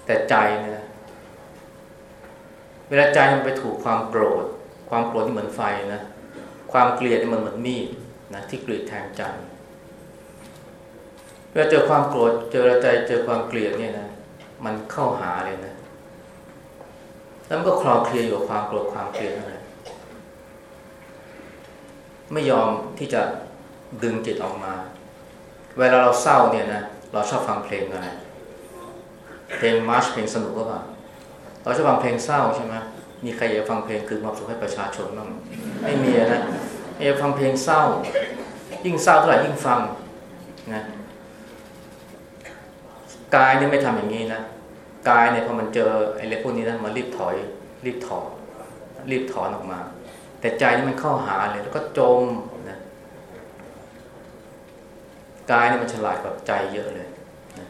แต่ใจเนี่ยเวลาใจมันไปถูกความโกรธ ความโกรธที่เหมือนไฟนะ ความเกลียดมันเหมือนมีดนะที่กรีดแทงใจเวลาเจอความโกรธเจอใจเจอความเกลียดเนี่ยนะมันเข้าหาเลยนะ แล้วมันก็คลอเคลียอยู่ความโกรธความเกลียดนั่นแหละไม่ยอมที่จะดึงจิตออกมา เวลาเราเศร้าเนี่ยนะเราชอบฟังเพลงอะไรเพลงมาร์ชเพลงสนุกก็เปล่าเราชอบฟังเพลงเศร้าใช่ไหม มีใครอยากฟังเพลงคือความสุขให้ประชาชนบ้างไม่มีนะอยากฟังเพลงเศร้า ยิ่งเศร้าเท่าไหร่ยิ่งฟังนะกายนี่ไม่ทำอย่างนี้นะกายเนี่ยพอมันเจอไอ้เรื่องพวกนี้นะมันรีบถอย รีบถอดรีบถอนออกมา แต่ใจนี่มันเข้าหาเลยแล้วก็จมนะกายนี่มันฉลาดกว่าใจเยอะเลยนะ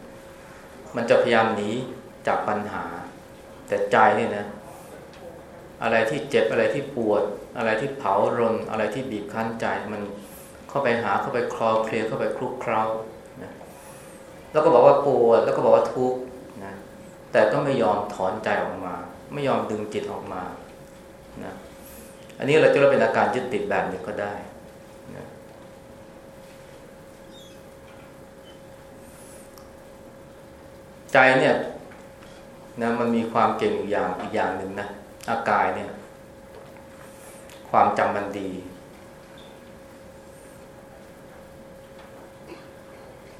มันจะพยายามหนีจากปัญหา แต่ใจนี่นะ อะไรที่เจ็บอะไรที่ปวด อะไรที่เผารนอะไรที่บีบคั้นใจมันเข้าไปหาเข้าไปคลอเคลียเข้าไปคลุกเคล้านะแล้วก็บอกว่าปวดแล้วก็บอกว่าทุกข์แต่ก็ไม่ยอมถอนใจออกมา ไม่ยอมดึงจิตออกมานะอันนี้เราจะเรียกเป็นอาการยึดติดแบบนี้ก็ได้นะใจเนี่ยนะมันมีความเก่งอีกอย่างอีกอย่างหนึ่งนะ อากายเนี่ย ความจำมันดี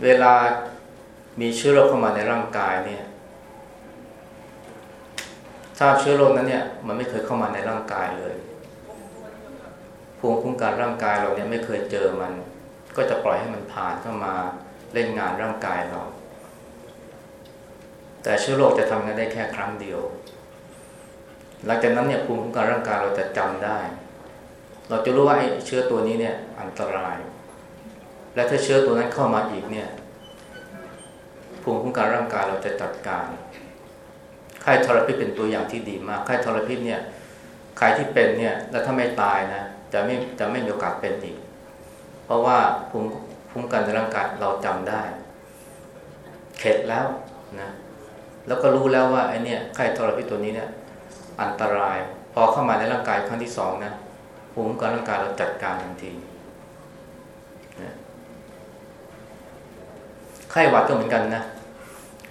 เวลามีเชื้อโรคเข้ามาในร่างกายเนี่ยทราบเชื้อโรคนั้นเนี่ยมันไม่เคยเข้ามาในร่างกายเลยภูมิคุ้มกันร่างกายเราเนี่ยไม่เคยเจอมัน ก็จะปล่อยให้มันผ่านเข้ามาเล่นงานร่างกายเรา แต่เชื้อโรคจะทำงานได้แค่ครั้งเดียว หลังจากนั้นเนี่ยภูมิคุ้มกันร่างกายเราจะจำได้ เราจะรู้ว่าไอ้เชื้อตัวนี้เนี่ยอันตราย และถ้าเชื้อตัวนั้นเข้ามาอีกเนี่ยภูมิคุ้มกันร่างกายเราจะจัดการไข้ทรพิษเป็นตัวอย่างที่ดีมากไข้ทรพิษเนี่ยใครที่เป็นเนี่ยแล้วถ้าไม่ตายนะจะไม่จะไม่มีโอกาสเป็นอีก เพราะว่าภูมิภูมิกันในร่างกายเราจำได้ เข็ดแล้วนะแล้วก็รู้แล้วว่าไอ้นี่ไข้ทรพิษตัวนี้เนี่ย อันตราย พอเข้ามาในร่างกายครั้งที่สองนะภูมิกันร่างกายเราจัดการทันทีนะไข้หวัดก็เหมือนกันนะ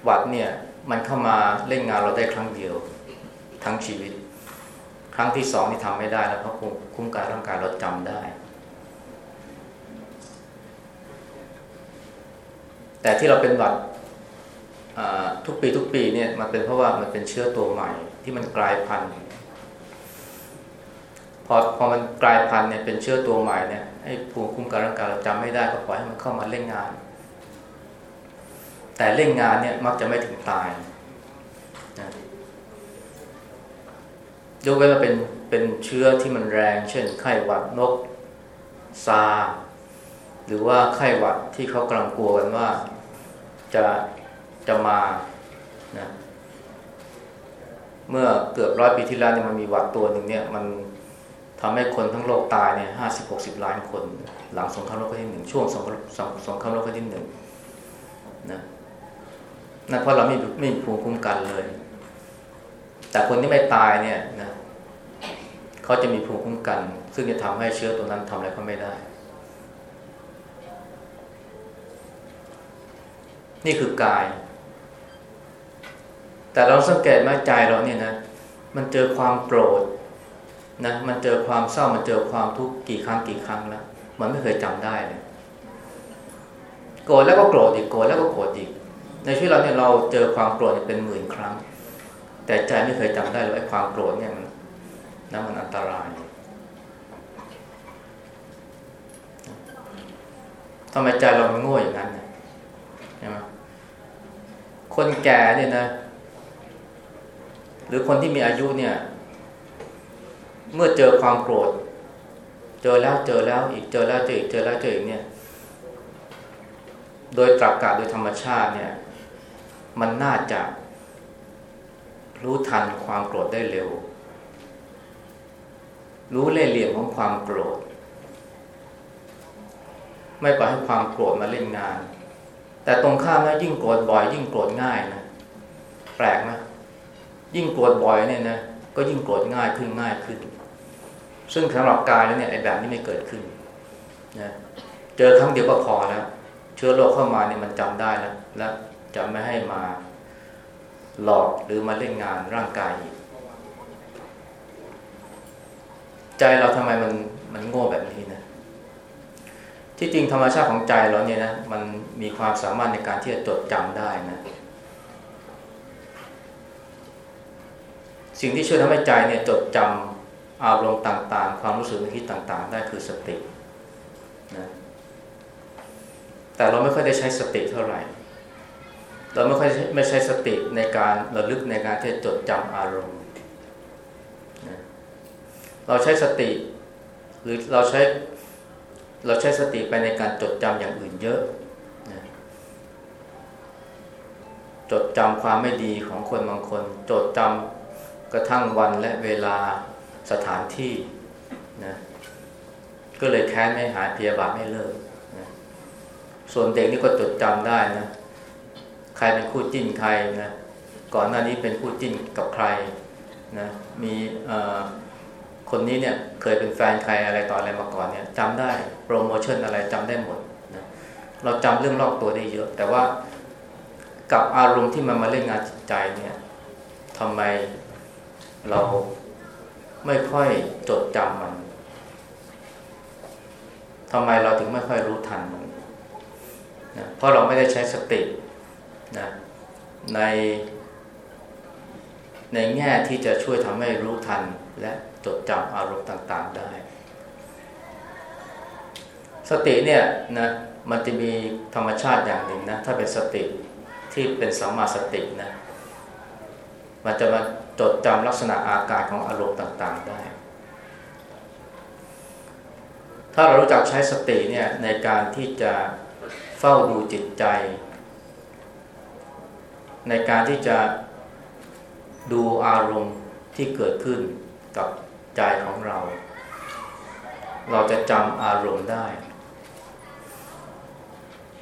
หวัดเนี่ยมันเข้ามาเล่นงานเราได้ครั้งเดียว ทั้งชีวิต ครั้งที่สองที่ทำไม่ได้แล้วเพราะคุ้มกันร่างกายเราจำได้ แต่ที่เราเป็นหวัดทุกปีทุกปีเนี่ยมันเป็นเพราะว่ามันเป็นเชื้อตัวใหม่ ที่มันกลายพันธุ์พอพอมันกลายพันธุ์เนี่ยเป็นเชื้อตัวใหม่เนี่ยให้ภูมิคุ้มกันร่างกายเราจำไม่ได้ก็ปล่อยให้มันเข้ามาเล่นงาน แต่เล่นงานเนี่ยมักจะไม่ถึงตายนะยกเว้นว่าเป็นเป็นเชื้อที่มันแรง เช่น ไข้หวัดนกซาหรือว่าไข้หวัดที่เขากำลังกลัวกันว่าจะจะมา เมื่อเกือบร้อยปีที่แล้วเนี่ยมันมีหวัดตัวหนึ่งเนี่ยมันทำให้คนทั้งโลกตายเนี่ยห้าสิบหกสิบล้านคน หลังสงครามโลกครั้งที่หนึ่งช่วงสงครามสงครามโลกครั้งที่หนึ่งนะนั่นเพราะเราไม่ไม่มีภูมิคุ้มกันเลย แต่คนที่ไม่ตายเนี่ยนะเขาจะมีภูมิคุ้มกัน ซึ่งจะทำให้เชื้อตัวนั้นทำอะไรก็ไม่ได้ นี่คือกาย แต่เราสังเกตไหมใจเราเนี่ยนะ มันเจอความโกรธนะ มันเจอความเศร้า มันเจอความทุกข์กี่ครั้งกี่ครั้งแล้ว มันไม่เคยจำได้เลย โกรธแล้วก็โกรธอีก โกรธแล้วก็โกรธอีก ในชีวิตเราเนี่ยเราเจอความโกรธเป็นหมื่นครั้ง แต่ใจไม่เคยจำได้เลยไอ้ความโกรธเนี่ยมันนะมันอันตรายทำไมใจเรามันโง่อย่างนั้นใช่ไหมคนแก่เนี่ยนะ หรือคนที่มีอายุเนี่ย เมื่อเจอความโกรธ เจอแล้วเจอแล้วอีกเจอแล้วเจออีกเจอแล้วเจออีกเนี่ย โดยตรรกกะโดยธรรมชาติเนี่ย มันน่าจะรู้ทันความโกรธได้เร็ว รู้เล่ห์เหลี่ยมของความโกรธ ไม่ปล่อยให้ความโกรธมาเล่นงาน แต่ตรงข้ามนะยิ่งโกรธบ่อย ยิ่งโกรธง่ายนะแปลกไหม ยิ่งโกรธบ่อยเนี่ยนะก็ยิ่งโกรธง่ายขึ้นง่ายขึ้น ซึ่งสำหรับกายแล้วเนี่ยไอ้แบบนี้ไม่เกิดขึ้นนะเจอครั้งเดียวก็พอแล้วเชื้อโรคเข้ามาเนี่ยมันจำได้แล้วและจะไม่ให้มาหลอกหรือมาเล่นงานร่างกายอีกใจเราทำไมมันมันโง่แบบนี้นะ ที่จริงธรรมชาติของใจเราเนี่ยนะมันมีความสามารถในการที่จะจดจำได้นะ สิ่งที่ช่วยทำให้ใจเนี่ยจดจำอารมณ์ต่าง ๆ ความรู้สึกนึกคิดต่าง ๆ ได้คือสตินะแต่เราไม่ค่อยได้ใช้สติเท่าไหร่ เราไม่ค่อยไม่ใช้สติในการระลึกในการที่จะจดจำอารมณ์นะเราใช้สติหรือเราใช้เราใช้สติไปในการจดจำอย่างอื่นเยอะนะจดจำความไม่ดีของคนบางคน จดจำ กระทั่งวันและเวลาสถานที่นะก็เลยแค้นไม่หายเพียบาทไม่เลิกนะส่วนเด็กนี่ก็จดจำได้นะใครเป็นคู่จิ้นใครนะก่อนหน้านี้เป็นคู่จิ้นกับใครนะมีคนนี้เนี่ยเคยเป็นแฟนใครอะไรต่ออะไรมาก่อนเนี่ยจำได้โปรโมชั่นอะไรจำได้หมดนะเราจำเรื่องรอบตัวได้เยอะ แต่ว่ากับอารมณ์ที่มันมาเล่นงานจิตใจเนี่ยทำไม เราไม่ค่อยจดจำมันทำไมเราถึงไม่ค่อยรู้ทันมันนะเพราะเราไม่ได้ใช้สตินะใน ในแง่ที่จะช่วยทำให้รู้ทันและจดจำอารมณ์ต่าง ๆได้ สติเนี่ยนะมันจะมีธรรมชาติอย่างหนึ่งนะถ้าเป็นสติที่เป็นสัมมาสตินะมันจะมา จดจำลักษณะอาการของอารมณ์ต่างๆได้ ถ้าเรารู้จักใช้สติเนี่ยในการที่จะเฝ้าดูจิตใจ ในการที่จะดูอารมณ์ที่เกิดขึ้นกับใจของเรา เราจะจำอารมณ์ได้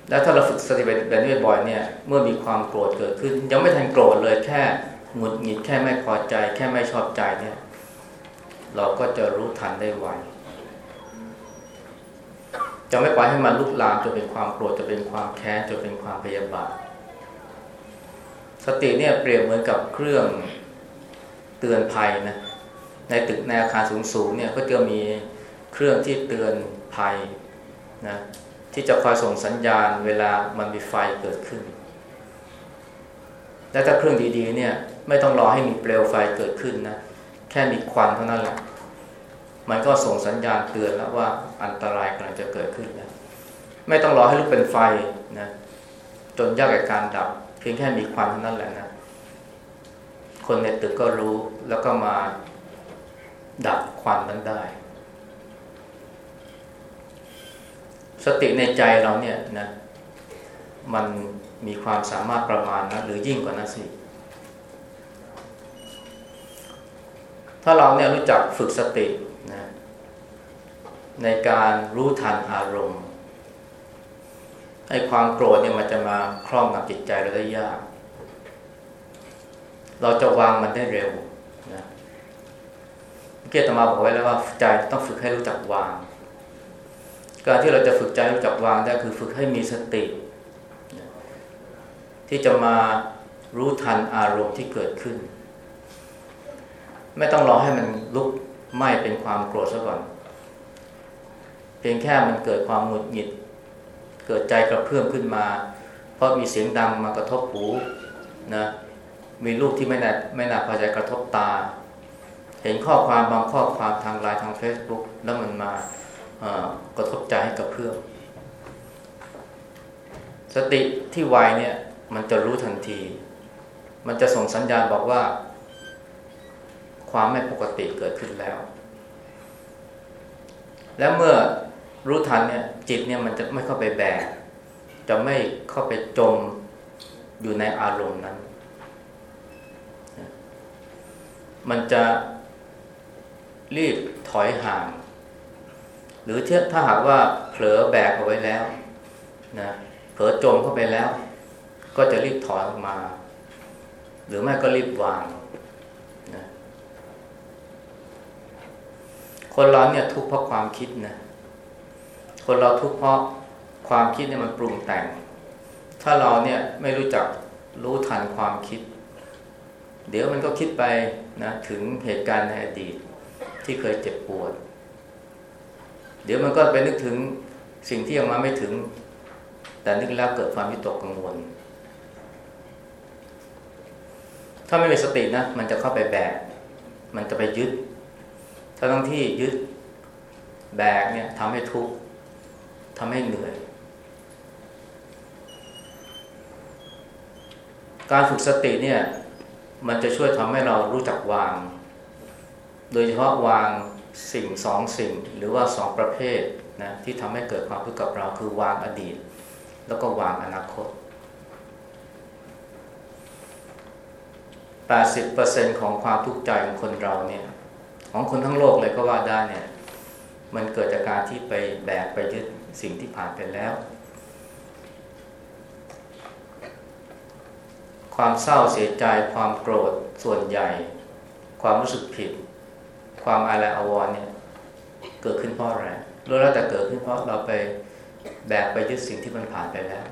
และถ้าเราฝึกสติแบบนี้บ่อยเนี่ย เมื่อมีความโกรธเกิดขึ้น ยังไม่ทันโกรธเลยแค่ หงุดหงิดแค่ไม่พอใจ แค่ไม่ชอบใจเนี่ย เราก็จะรู้ทันได้ไวจะไม่ปล่อยให้มันลุกลามจนเป็นความโกรธจะเป็นความแค้นจนเป็นความพยาบาทสติเนี่ยเปรียบเหมือนกับเครื่องเตือนภัยนะในตึกในอาคารสูงๆเนี่ยก็จะมีเครื่องที่เตือนภัยนะที่จะคอยส่งสัญญาณเวลามันมีไฟเกิดขึ้น และถ้าเครื่องดีๆเนี่ยไม่ต้องรอให้มีเปลวไฟเกิดขึ้นนะแค่มีควันเท่านั้นแหละมันก็ส่งสัญญาณเตือนแล้วว่าอันตรายกำลังจะเกิดขึ้นนะไม่ต้องรอให้ลุกเป็นไฟนะจนยากกับการดับ เพียงแค่มีควันเท่านั้นแหละนะคนในตึกก็รู้แล้วก็มาดับควันนั้นได้ สติในใจเราเนี่ยนะ มัน มีความสามารถประมาณนะหรือยิ่งกว่านั้นสิ ถ้าเราเนี่ยรู้จักฝึกสตินะในการรู้ทันอารมณ์ไอ้ความโกรธเนี่ยมันจะมาครอบงำจิตใจเราได้ยาก เราจะวางมันได้เร็วนะเกียรติมาบอกไว้แล้วว่าใจต้องฝึกให้รู้จักวาง การที่เราจะฝึกใจรู้จักวางได้คือฝึกให้มีสติ ที่จะมารู้ทันอารมณ์ที่เกิดขึ้น ไม่ต้องรอให้มันลุกไหม้เป็นความโกรธซะก่อน เพียงแค่มันเกิดความหงุดหงิด เกิดใจกระเพื่อมขึ้นมา เพราะมีเสียงดังมากระทบหูนะมีรูปที่ไม่น่าไม่น่าพอใจกระทบตา เห็นข้อความบางข้อความทางไลน์ทาง Facebook แล้วมันมากระทบใจให้กระเพื่อมสติที่ไวเนี่ย มันจะรู้ทันที มันจะส่งสัญญาณบอกว่า ความไม่ปกติเกิดขึ้นแล้ว และเมื่อรู้ทันเนี่ยจิตเนี่ยมันจะไม่เข้าไปแบกจะไม่เข้าไปจมอยู่ในอารมณ์นั้น มันจะรีบถอยห่าง หรือถ้าหากว่าเผลอแบกเอาไว้แล้วนะเผลอจมเข้าไปแล้ว ก็จะรีบถอยออกมา หรือไม่ก็รีบวางนะคนเราเนี่ยทุกข์เพราะความคิดนะคนเราทุกข์เพราะความคิดเนี่ยมันปรุงแต่ง ถ้าเราเนี่ยไม่รู้จักรู้ทันความคิด เดี๋ยวมันก็คิดไปนะถึงเหตุการณ์ในอดีตที่เคยเจ็บปวด เดี๋ยวมันก็ไปนึกถึงสิ่งที่ยังมาไม่ถึง แต่นึกแล้วเกิดความวิตกกังวล ถ้าไม่มีสตินะ มันจะเข้าไปแบก มันจะไปยึด ถ้าทั้งที่ยึดแบกเนี่ยทำให้ทุกข์ทำให้เหนื่อย การฝึกสติเนี่ย มันจะช่วยทำให้เรารู้จักวาง โดยเฉพาะวางสิ่งสองสิ่งหรือว่าสองประเภทนะที่ทำให้เกิดความทุกข์กับเราคือวางอดีต แล้วก็วางอนาคต 80%ของความทุกข์ใจของคนเราเนี่ยของคนทั้งโลกเลยก็ว่าได้เนี่ย มันเกิดจากการที่ไปแบกไปยึดสิ่งที่ผ่านไปแล้ว ความเศร้าเสียใจความโกรธส่วนใหญ่ ความรู้สึกผิด ความอะไรอาวรเนี่ย เกิดขึ้นเพราะอะไรรู้แล้วแต่เกิดขึ้นเพราะเราไปแบกไปยึดสิ่งที่มันผ่านไปแล้ว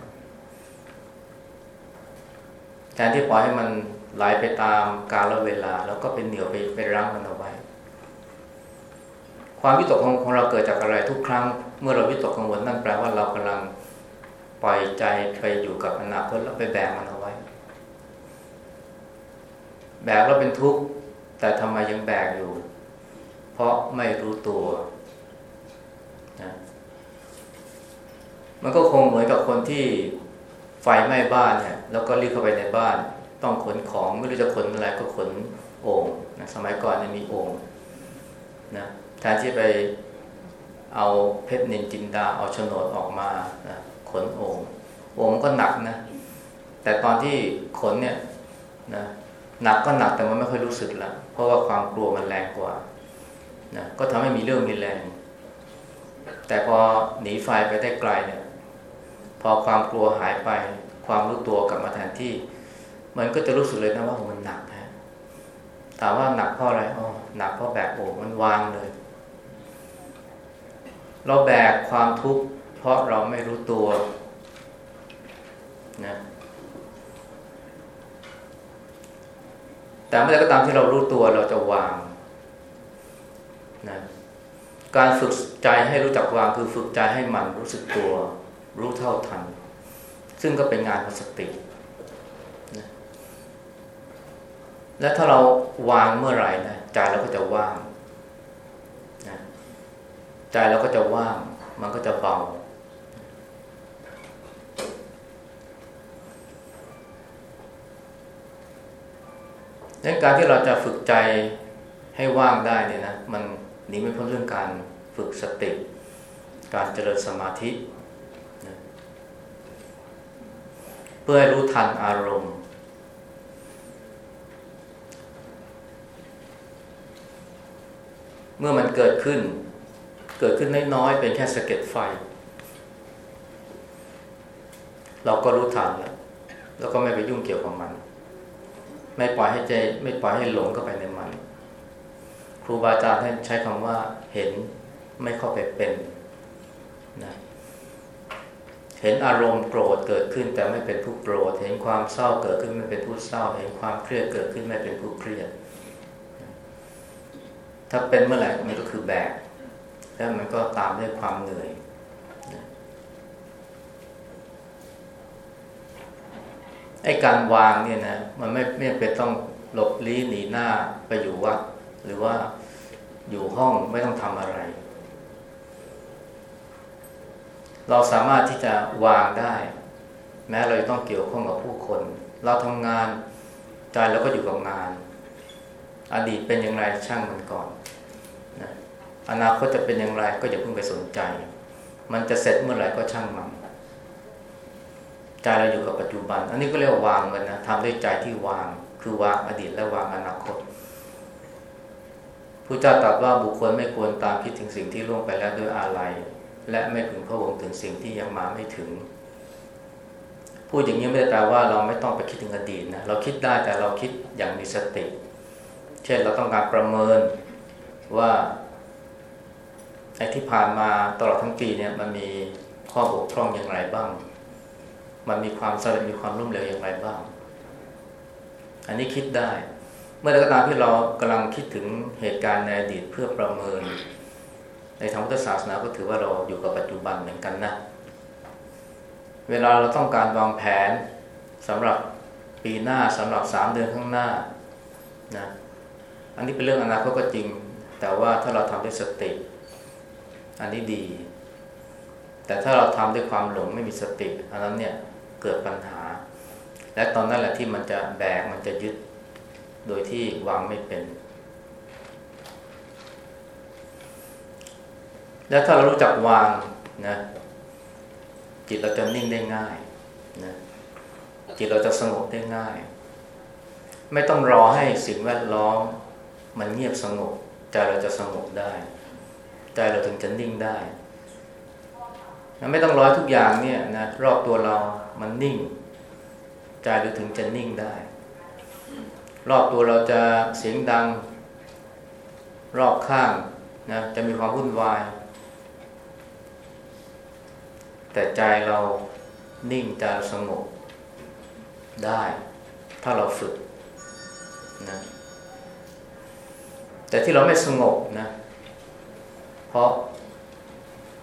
แทนที่ปล่อยให้มัน ไหลไปตามกาลเวลา แล้วก็เป็นเหนียวไปไปรั้งมันเอาไว้ ความวิตกของของเราเกิดจากอะไรทุกครั้ง เมื่อเราวิตกกังวลนั่นแปลว่าเรากำลังปล่อยใจไปอยู่กับอนาคตแล้วไปแบกมันเอาไว้ แบกแล้วเป็นทุกข์แต่ทำไมยังแบกอยู่ เพราะไม่รู้ตัวนะมันก็คงเหมือนกับคนที่ไฟไหม้บ้านเนี่ยแล้วก็รีบเข้าไปในบ้าน ต้องขนของไม่รู้จะขนอะไรก็ขนโอ่งนะสมัยก่อนเนี่ยมีโอ่งนะแทนที่ไปเอาเพชรนินจินดาเอาโฉนดออกมานะขนโอ่งโอ่งก็หนักนะ แต่ตอนที่ขนเนี่ยนะหนักก็หนักแต่มันไม่ค่อยรู้สึกล้วเพราะว่าความกลัวมันแรงกว่านะก็ทำให้มีเรื่องมีแรง แต่พอหนีไฟไปได้ไกลเนี่ย พอความกลัวหายไป ความรู้ตัวกลับมาแทนที่ มันก็จะรู้สึกเลยนะว่ามันหนักนะถามว่าหนักเพราะอะไรอ๋อหนักเพราะแบกโอ่งมันวางเลย เราแบกความทุกข์เพราะเราไม่รู้ตัวนะแต่เมื่อไรก็ตามที่เรารู้ตัวเราจะวางนะการฝึกใจให้รู้จักวางคือฝึกใจให้มันรู้สึกตัว รู้เท่าทัน ซึ่งก็เป็นงานของสติะ และถ้าเราวางเมื่อไหร่นะใจเราก็จะว่างนะใจเราก็จะว่าง มันก็จะเบา ดังการที่เราจะฝึกใจให้ว่างได้เนี่ยนะมันหนีไม่พ้นเรื่องการฝึกสติ การเจริญสมาธินะเพื่อให้รู้ทันอารมณ์ เมื่อมันเกิดขึ้น เกิดขึ้นน้อยๆเป็นแค่สะเก็ดไฟ เราก็รู้ทันแล้วแล้วก็ไม่ไปยุ่งเกี่ยวกับมัน ไม่ปล่อยให้ใจ ไม่ปล่อยให้หลงเข้าไปในมัน ครูบาอาจารย์ท่านใช้คำว่าเห็นไม่เข้าไปเป็นนะเห็นอารมณ์โกรธเกิดขึ้น แต่ไม่เป็นผู้โกรธ เห็นความเศร้าเกิดขึ้นไม่เป็นผู้เศร้า เห็นความเครียดเกิดขึ้นไม่เป็นผู้เครียด ถ้าเป็นเมื่อไหร่มันก็คือแบกแล้วมันก็ตามด้วยความเหนื่อยไอ้การวางเนี่ยนะมันไม่ไม่เป็นต้องหลบลี้หนีหน้าไปอยู่วัดหรือว่าอยู่ห้องไม่ต้องทำอะไร เราสามารถที่จะวางได้ แม้เราต้องเกี่ยวข้องกับผู้คน เราทำงานใจเราก็อยู่กับงาน อดีตเป็นอย่างไรช่างมันก่อน อนาคตจะเป็นอย่างไรก็อย่าเพิ่งไปสนใจ มันจะเสร็จเมื่อไหร่ก็ช่างมันใจเราอยู่กับปัจจุบัน อันนี้ก็เรียกว่าวางมันนะทำด้วยใจที่วาง คือวางอดีตและวางอนาคตพระเจ้าตรัสว่าบุคคลไม่ควรตามคิดถึงสิ่งที่ล่วงไปแล้วด้วยอาลัยและไม่พึงพะวงถึงสิ่งที่ยังมาไม่ถึง พูดอย่างนี้ไม่ได้แปลว่าเราไม่ต้องไปคิดถึงอดีตนะเราคิดได้แต่เราคิดอย่างมีสติ เช่นเราต้องการประเมินว่า ไอ้ที่ผ่านมาตลอดทั้งปีเนี่ยมันมีข้อบกพร่องอย่างไรบ้าง มันมีความสำเร็จมีความรุ่มเร็วอย่างไรบ้าง อันนี้คิดได้ เมื่อใดก็ตามที่เรากำลังคิดถึงเหตุการณ์ในอดีตเพื่อประเมิน ในทางพุทธศาสนาก็ถือว่าเราอยู่กับปัจจุบันเหมือนกันนะ เวลาเราต้องการวางแผนสำหรับปีหน้าสำหรับสามเดือนข้างหน้านะ อันนี้เป็นเรื่องอนาคตก็จริง แต่ว่าถ้าเราทำด้วยสติ อันนี้ดี แต่ถ้าเราทำด้วยความหลงไม่มีสติอันนั้นเนี่ยเกิดปัญหา และตอนนั้นแหละที่มันจะแบกมันจะยึดโดยที่วางไม่เป็น แล้วถ้าเรารู้จักวางนะจิตเราจะนิ่งได้ง่ายนะจิตเราจะสงบได้ง่าย ไม่ต้องรอให้สิ่งแวดล้อม มันเงียบสงบใจเราจะสงบได้ ใจเราถึงจะนิ่งได้ไม่ต้องร้อยทุกอย่างเนี่ยนะรอบตัวเรามันนิ่ง ใจเราถึงจะนิ่งได้ รอบตัวเราจะเสียงดัง รอบข้างนะจะมีความวุ่นวาย แต่ใจเรานิ่งใจสงบได้ ถ้าเราฝึกนะแต่ที่เราไม่สงบนะ เพราะ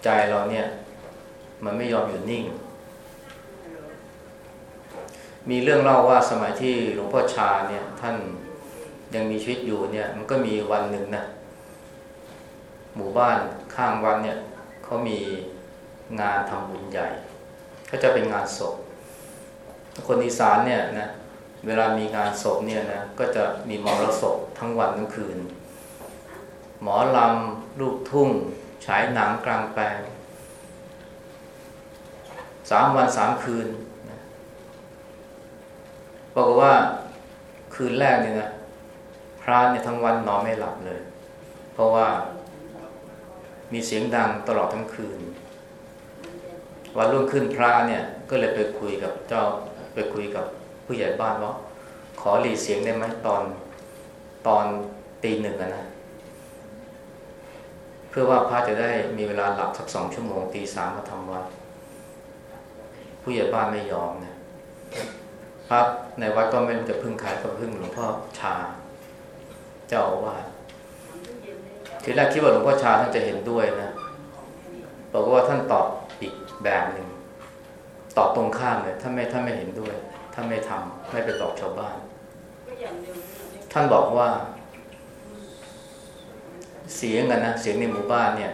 ใจเราเนี่ย มันไม่ยอมอยู่นิ่ง มีเรื่องเล่าว่าสมัยที่หลวงพ่อชาเนี่ย ท่านยังมีชีวิตอยู่เนี่ย มันก็มีวันหนึ่งนะหมู่บ้านข้างวัดเนี่ยเขามีงานทำบุญใหญ่ ก็จะเป็นงานศพ คนอีสานเนี่ยนะเวลามีงานศพเนี่ยนะก็จะมีมรสพทั้งวันทั้งคืน หมอลำ ลูกทุ่ง ฉายหนังกลางแปลงสามวันสามคืนบอกว่าคืนแรกเนี่ยนะพระเนี่ยทั้งวันนอนไม่หลับเลย เพราะว่ามีเสียงดังตลอดทั้งคืน วันรุ่งขึ้นพระเนี่ยก็เลยไปคุยกับเจ้าไปคุยกับผู้ใหญ่บ้านว่าขอหลีเสียงได้ไหมตอนตอนตีหนึ่งนะ เพื่อว่าพระจะได้มีเวลาหลับสักสองชั่วโมงตีสามมาทำวัด ผู้ใหญ่บ้านไม่ยอมเนี่ยพระในวัดก็ไม่รู้จะพึ่งใครก็พึ่งหลวงพ่อชา เจ้าวาสทีแรกคิดว่าหลวงพ่อชาท่านจะเห็นด้วยนะบอกว่าท่านตอบอีกแบบหนึ่งตอบตรงข้ามเลยท่านไม่ท่านไม่เห็นด้วยท่านไม่ทำไม่ไปบอกชาวบ้าน ท่านบอกว่า เสียงกันนะเสียงในหมู่บ้านเนี่ย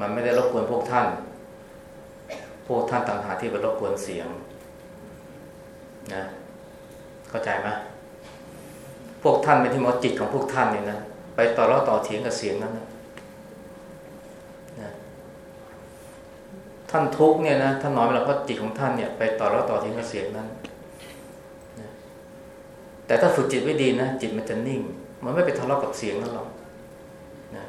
มันไม่ได้รบกวนพวกท่าน พวกท่านต่างหากที่ไปรบกวนเสียงนะเข้าใจไหมพวกท่านเป็นที่มอจิตของพวกท่านเนี่ยนะไปต่อรอต่อเถียงกับเสียงนั้นนะนะท่านทุกเนี่ยนะท่านน้อยไปแล้วเพราะจิตของท่านเนี่ยไปต่อรอต่อเถียงกับเสียงนั้นนะแต่ถ้าฝึกจิตไว้ดีนะจิตมันจะนิ่ง มันไม่ไปทะเลาะกับเสียงนั้นหรอก นะ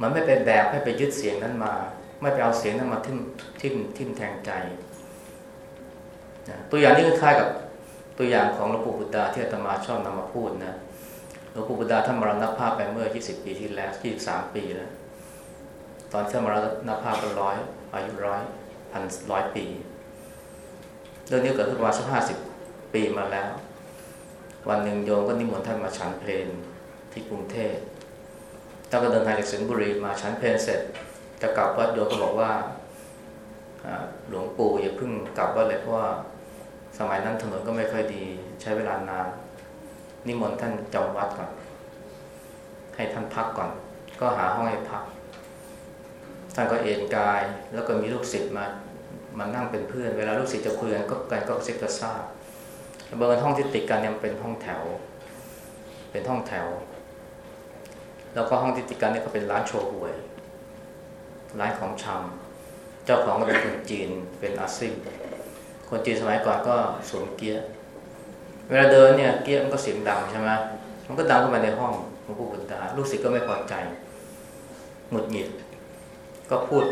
มันไม่ไปแบกไม่ไปยึดเสียงนั้นมา ไม่ไปเอาเสียงนั้นมาทิ่มทิ่มทิ่มแทงใจนะตัวอย่างนี้คล้ายกับตัวอย่างของหลวงปู่บุตรที่อาตมาชอบนำมาพูดนะหลวงปู่บุตรท่านมรณภาพไปเมื่อ 20 ปีที่แล้ว 23 ปีแล้ว ตอนที่มรณภาพเป็นร้อยอายุร้อยพันร้อยปีเรื่องนี้เกิดขึ้นประมาณสักห้าสิบปีมาแล้ว วันหนึ่งโยมก็นิมนต์ท่านมาฉันเพลนที่กรุงเทพ ท่านก็เดินทางจากสิงห์บุรีมาฉันเพนเสร็จจะกลับวัดโยก็บอกว่าหลวงปู่อย่าเพิ่งกลับวัดเลยเพราะว่าสมัยนั้นถนนก็ไม่ค่อยดีใช้เวลานาน นิมนต์ท่านจำวัดก่อน ให้ท่านพักก่อน ก็หาห้องให้พัก ท่านก็เอนกาย แล้วก็มีลูกศิษย์มามานั่งเป็นเพื่อน เวลาลูกศิษย์จะคุยกันก็กันก็เซ็กซ์ซ่าเบอร์ห้องที่ติดกันเนี่ยเป็นห้องแถว เป็นห้องแถว แล้วก็ห้องที่ติดกันเนี่ยก็เป็นร้านโชว์หวย ร้านของชำเจ้าของก็เป็นคนจีนเป็นอาซิมคนจีนสมัยก่อนก็สวมเกียร์เวลาเดินเนี่ยเกียร์มันก็เสียงดังใช่ไหมมันก็ดังเข้ามาในห้องหลวงปู่บุญตาลูกศิษย์ก็ไม่พอใจหงุดหงิด ก็พูด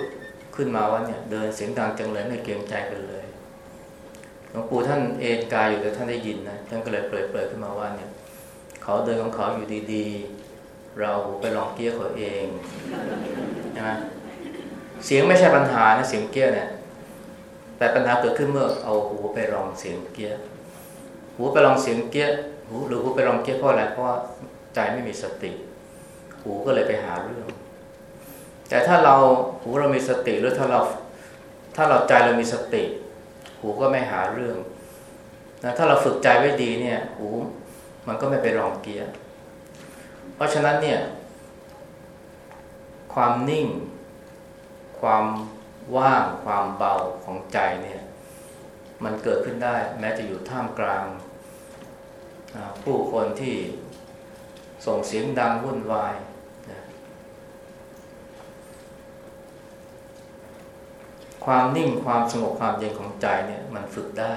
ขึ้นมาว่าเนี่ยเดินเสียงดังจังเลยไม่เกรงใจกันเลยหลวงปู่ท่านเอนกายอยู่แต่ท่านได้ยินนะท่านก็เลยเปรยๆขึ้นมาว่าเนี่ย เขาเดินของเขาอยู่ดีๆ เราไปลองเกี้ยเขาเองใช่ไหมเสียงไม่ใช่ปัญหานะเสียงเกี้ยเนี่ย แต่ปัญหาเกิดขึ้นเมื่อเอาหูไปลองเสียงเกี้ยหูไปลองเสียงเกี้ยหูหรือหูไปลองเกี้ยเพราะอะไรเพราะใจไม่มีสติ หูก็เลยไปหาเรื่อง แต่ถ้าเราหูเรามีสติหรือถ้าเราถ้าเราใจเรามีสติ หูก็ไม่หาเรื่องนะถ้าเราฝึกใจไว้ดีเนี่ย หูมันก็ไม่ไปลองเกี้ย ราะฉะนั้นเนี่ย ความนิ่ง ความว่าง ความเบาของใจเนี่ย มันเกิดขึ้นได้ แม้จะอยู่ท่ามกลาง ผู้คนที่ส่งเสียงดังวุ่นวายนะความนิ่งความสงบความเย็นของใจเนี่ยมันฝึกได้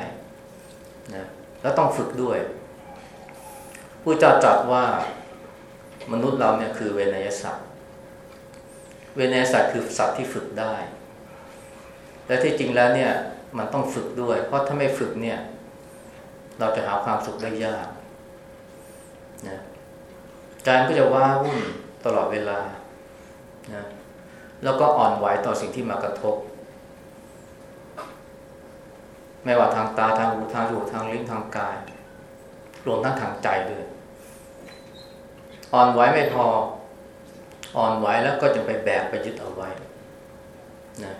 นะแล้วต้องฝึกด้วย ผู้เจ้าจัดว่า มนุษย์เราเนี่ยคือเวนยสัตว์เวนยสัตว์คือสัตว์ที่ฝึกได้ และที่จริงแล้วเนี่ยมันต้องฝึกด้วย เพราะถ้าไม่ฝึกเนี่ย เราจะหาความสุขได้ยากนะใจมันก็จะว้าวุ่นตลอดเวลานะแล้วก็อ่อนไหวต่อสิ่งที่มากระทบ ไม่ว่าทางตาทางหูทางจมูกทางลิ้นทางกาย รวมทั้งทางใจด้วย อ่อนไหวไม่พอ อ่อนไหวแล้วก็จะไปแบกไปยึดเอาไว้นะ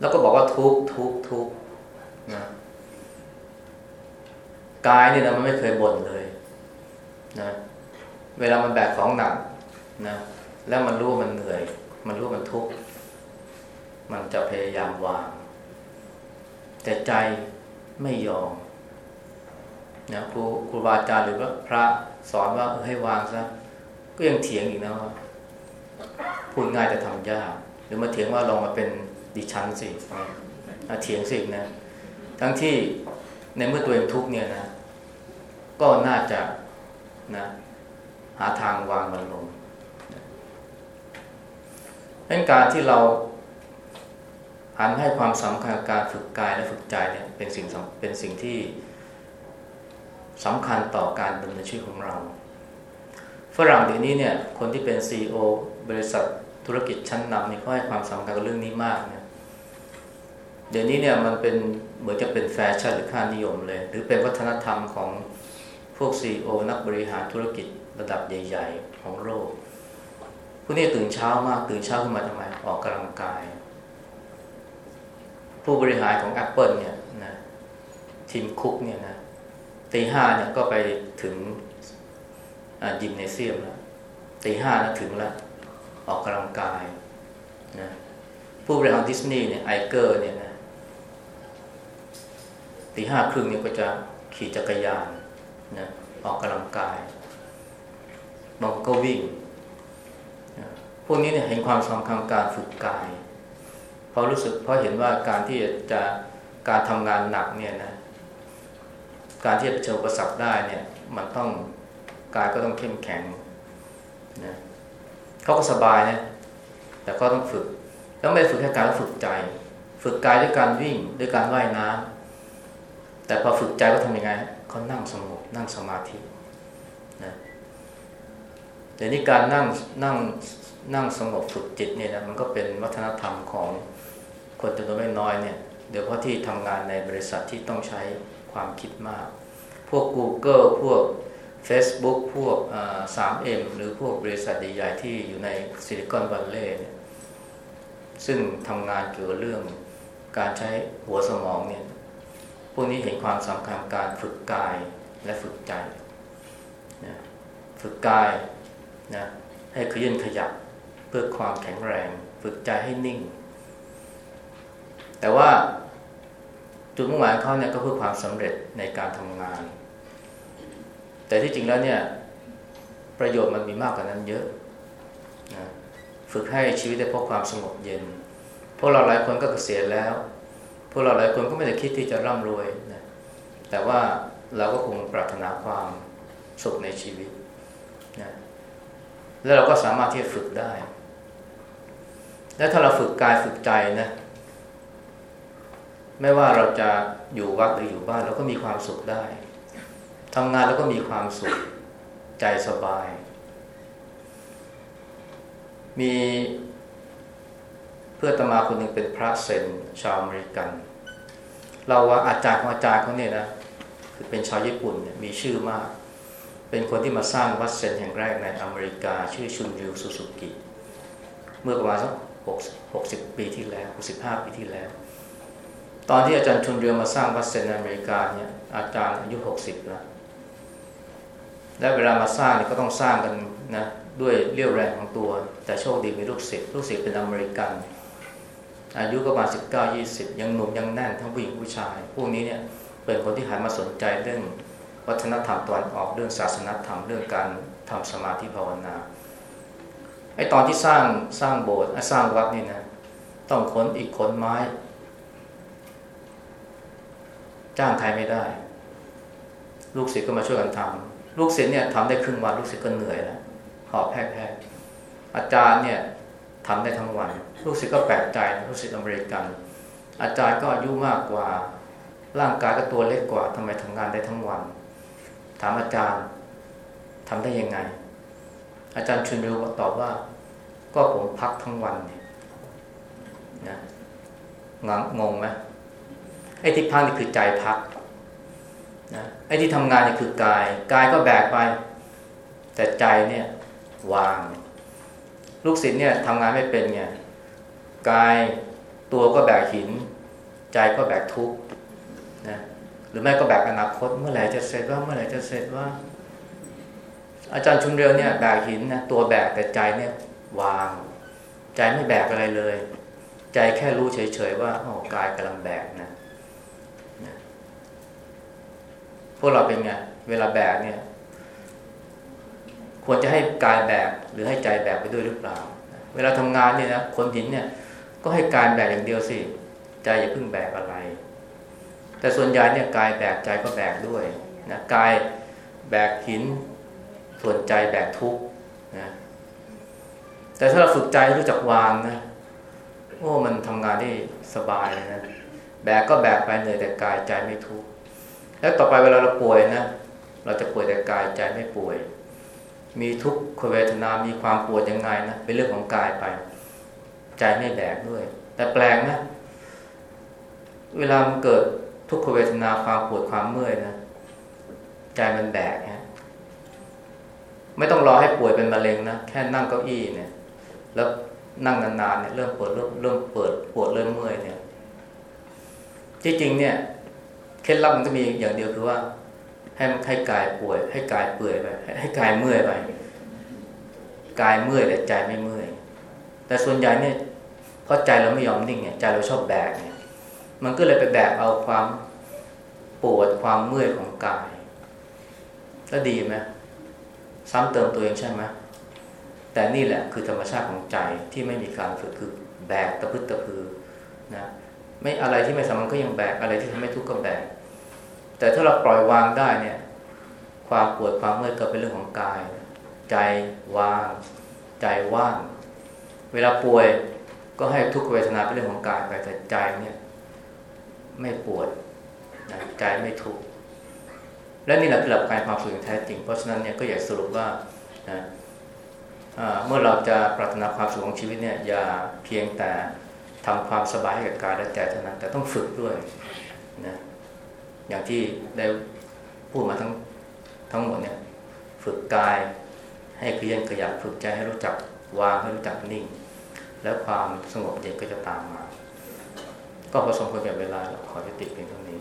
แล้วก็บอกว่าทุกทุกทุกนะกายนี่นะมันไม่เคยบ่นเลยนะเวลามันแบกของหนักนะแล้วมันรู้มันเหนื่อย มันรู้มันทุกข์มันจะพยายามวาง แต่ใจไม่ยอม นะครูครูบาอาจารย์หรือว่าพระสอนว่าให้วางซะก็ยังเถียงอีกนะว่าพูดง่ายแต่ทำยากหรือมาเถียงว่าลองมาเป็นดิฉันสิเถียงสินะทั้งที่ในเมื่อตัวเองทุกเนี่ยนะ ก็น่าจะนะ หาทางวางมันลงเป็นการที่เราหันให้ความสำคัญการฝึกกายและฝึกใจเนี่ยเป็นสิ่งเป็นสิ่งที่ สำคัญต่อการดำเนินชีวิตของเรา ฝรั่งเดี๋ยวนี้เนี่ยคนที่เป็น CEO บริษัทธุรกิจชั้นนำนี่เขาให้ความสำคัญกับเรื่องนี้มากนะเดี๋ยวนี้เนี่ยมันเป็นเหมือนจะเป็นแฟชั่นหรือค่านิยมเลย หรือเป็นวัฒนธรรมของพวก CEO นักบริหารธุรกิจระดับใหญ่ ๆ ของโลกพวกนี้ตื่นเช้ามากตื่นเช้าขึ้นมาทำไมออกกำลังกาย ผู้บริหารของ Apple เนี่ยนะทีมคุกเนี่ยนะ ตีห้าเนี่ยก็ไปถึงยิมเนเซียมแล้วตีห้านะถึงแล้ว ออกกำลังกายนะผู้บริหารดิสนีย์เนี่ยไอเกอร์เนี่ยนะตีห้าครึ่งเนี่ยก็จะขี่จักรยานนะออกกำลังกายบางก็วิ่งนะพวกนี้เนี่ยเห็นความสำคัญการฝึกกาย เพราะรู้สึกเพราะเห็นว่าการที่จะการทำงานหนักเนี่ยนะ การที่จะเผชิญอุปสรรคได้เนี่ย มันต้องกายก็ต้องเข้มแข็งนะเขาก็สบายนะแต่ก็ต้องฝึก แล้วไม่ฝึกแค่การฝึกใจ ฝึกกายด้วยการวิ่งด้วยการว่ายน้ำแต่พอฝึกใจก็ทำยังไงเขานั่งสงบนั่งสมาธินะเดี๋ยวนี้การนั่งนั่งนั่งสงบฝึกจิตเนี่ยนะมันก็เป็นวัฒนธรรมของคนจำนวนไม่น้อยเนี่ยเดี๋ยวเพราะที่ทำงานในบริษัทที่ต้องใช้ ความคิดมาก พวก Google พวก Facebook พวกสามเอ็มหรือพวกบริษัทใหญ่ๆที่อยู่ในซิลิคอนวัลเลย์ซึ่งทำงานเกี่ยวกับเรื่องการใช้หัวสมองเนี่ย พวกนี้เห็นความสำคัญการฝึกกายและฝึกใจนะฝึกกายนะให้ขยันขยับเพื่อความแข็งแรง ฝึกใจให้นิ่ง แต่ว่า จุดมุ่งหมายเขาเนี่ยก็เพื่อความสำเร็จในการทำงาน แต่ที่จริงแล้วเนี่ยประโยชน์มันมีมากกว่านั้นเยอะนะฝึกให้ชีวิตได้พบความสงบเย็น พวกเราหลายคนก็เกษียณแล้ว พวกเราหลายคนก็ไม่ได้คิดที่จะร่ำรวยนะแต่ว่าเราก็คงปรารถนาความสุขในชีวิตนะแล้วเราก็สามารถที่จะฝึกได้ และถ้าเราฝึกกายฝึกใจนะ ไม่ว่าเราจะอยู่วัดหรืออยู่บ้านเราก็มีความสุขได้ทำงานแล้วก็มีความสุขใจสบาย มีเพื่อตมาคนหนึ่งเป็นพระเซนชาวอเมริกัน เราว่าอาจารย์ของอาจารย์เขาเนี่ยนะคือเป็นชาวญี่ปุ่นเนี่ยมีชื่อมาก เป็นคนที่มาสร้างวัดเซนแห่งแรกในอเมริกา ชื่อชุนริวซูซูกิ เมื่อประมาณสักหกสิบปีที่แล้วหกสิบห้าปีที่แล้ว ตอนที่อาจารย์ชุนเรือมาสร้างวัดเซนในอเมริกาเนี่ยอาจารย์อายุหกสิบแล้วและเวลามาสร้างเนี่ยก็ต้องสร้างกันนะด้วยเรี่ยวแรงของตัว แต่โชคดีมีลูกศิษย์ลูกศิษย์เป็นอเมริกัน อายุก็ประมาณสิบเก้ายี่สิบยังหนุ่มยังแน่นทั้งผู้หญิงผู้ชาย พวกนี้เนี่ยเป็นคนที่หันมาสนใจเรื่องวัฒนธรรมตะวันออกเรื่องศาสนธรรมเรื่องการทำสมาธิภาวนาไอตอนที่สร้างสร้างโบสถ์สร้างวัดนี่นะต้องขนอีกขนไม้ จ้างใครไม่ได้ ลูกศิษย์ก็มาช่วยกันทำลูกศิษย์เนี่ยทำได้ครึ่งวันลูกศิษย์ก็เหนื่อยแล้วหอบแพ้ๆอาจารย์เนี่ยทำได้ทั้งวัน ลูกศิษย์ก็แปลกใจลูกศิษย์อเมริกัน อาจารย์ก็อายุมากกว่า ร่างกายก็ตัวเล็กกว่าทำไมทำงานได้ทั้งวัน ถามอาจารย์ทำได้ยังไง อาจารย์ชุนริวตอบว่า ก็ผมพักทั้งวันเนี่ยนะงงไหม ไอ้ที่พักนี่คือใจพักนะไอ้ที่ทำงานนี่คือกาย กายก็แบกไป แต่ใจเนี่ยวาง ลูกศิษย์เนี่ยทำงานไม่เป็นไงกายตัวก็แบกหิน ใจก็แบกทุกข์นะหรือไม่ก็แบกอนาคต เมื่อไหร่จะเสร็จว่าเมื่อไหร่จะเสร็จว่า อาจารย์ชุนเรียวเนี่ยแบกหินนะตัวแบกแต่ใจเนี่ยวาง ใจไม่แบกอะไรเลย ใจแค่รู้เฉยๆว่าโอ้กายกำลังแบกนะนะ พวกเราเป็นไง เวลาแบกเนี่ย ควรจะให้กายแบกหรือให้ใจแบกไปด้วยหรือเปล่า เวลาทำงานเนี่ยนะคนหินเนี่ย ก็ให้กายแบกอย่างเดียวสิ ใจอย่าเพิ่งแบกอะไร แต่ส่วนใหญ่เนี่ยกายแบกใจก็แบกด้วยนะกายแบกหิน ส่วนใจแบกทุกนะแต่ถ้าเราฝึกใจรู้จักวางนะโอ้มันทำงานได้สบายเลยนะแบกก็แบกไปเหนื่อยแต่กายใจไม่ทุกข์ แล้วต่อไปเวลาเราป่วยนะ เราจะป่วยแต่กายใจไม่ป่วย มีทุกขเวทนา มีความปวดยังไงนะ เป็นเรื่องของกายไป ใจไม่แบกด้วย แต่แปลงนะ เวลามันเกิดทุกขเวทนาความปวดความเมื่อยนะ ใจมันแบกฮะไม่ต้องรอให้ป่วยเป็นมะเร็งนะ แค่นั่งเก้าอี้เนี่ย แล้วนั่งนานๆเนี่ยเริ่มปวดเริ่มเริ่มเปิดปวดเริ่มเมื่อยเนี่ย จริงๆเนี่ย เคล็ดลับมันก็มีอย่างเดียวคือว่า ให้มันให้กายป่วย ให้กายเปื่อยไปให้กายเมื่อยไปกายเมื่อยแต่ใจไม่เมื่อย แต่ส่วนใหญ่เนี่ยเพราะใจเราไม่ยอมนิ่งเนี่ยใจเราชอบแบกเนี่ยมันก็เลยไปแบกเอาความปวดความเมื่อยของกายแล้วดีไหมซ้ำเติมตัวเองใช่ไหมแต่นี่แหละคือธรรมชาติของใจที่ไม่มีการฝึกคือแบกตะพึดตะพือนะไม่อะไรที่ไม่สำคัญก็ยังแบกอะไรที่ทำให้ทุกข์ก็แบก แต่ถ้าเราปล่อยวางได้เนี่ย ความปวดความเมื่อยก็เป็นเรื่องของกาย ใจวาง ใจว่าง เวลาป่วยก็ให้ทุกขเวทนาเป็นเรื่องของกายไปแต่ใจเนี่ย ไม่ปวดนะใจไม่ทุกข์และนี่แหละคือหลักการความสุขแท้จริง เพราะฉะนั้นเนี่ยก็อยากสรุปว่านะเมื่อเราจะปรารถนาความสุขของชีวิตเนี่ยอย่าเพียงแต่ทำความสบายให้กับกายและใจเท่านั้น แต่ต้องฝึกด้วยนะ อย่างที่ได้พูดมาทั้งทั้งหมดเนี่ยฝึกกายให้เคลื่อนขยับฝึกใจให้รู้จักวางให้รู้จักนิ่ง แล้วความสงบเย็นก็จะตามมา ก็ผสมควรแก่เวลาขอยุติเพียงเท่านี้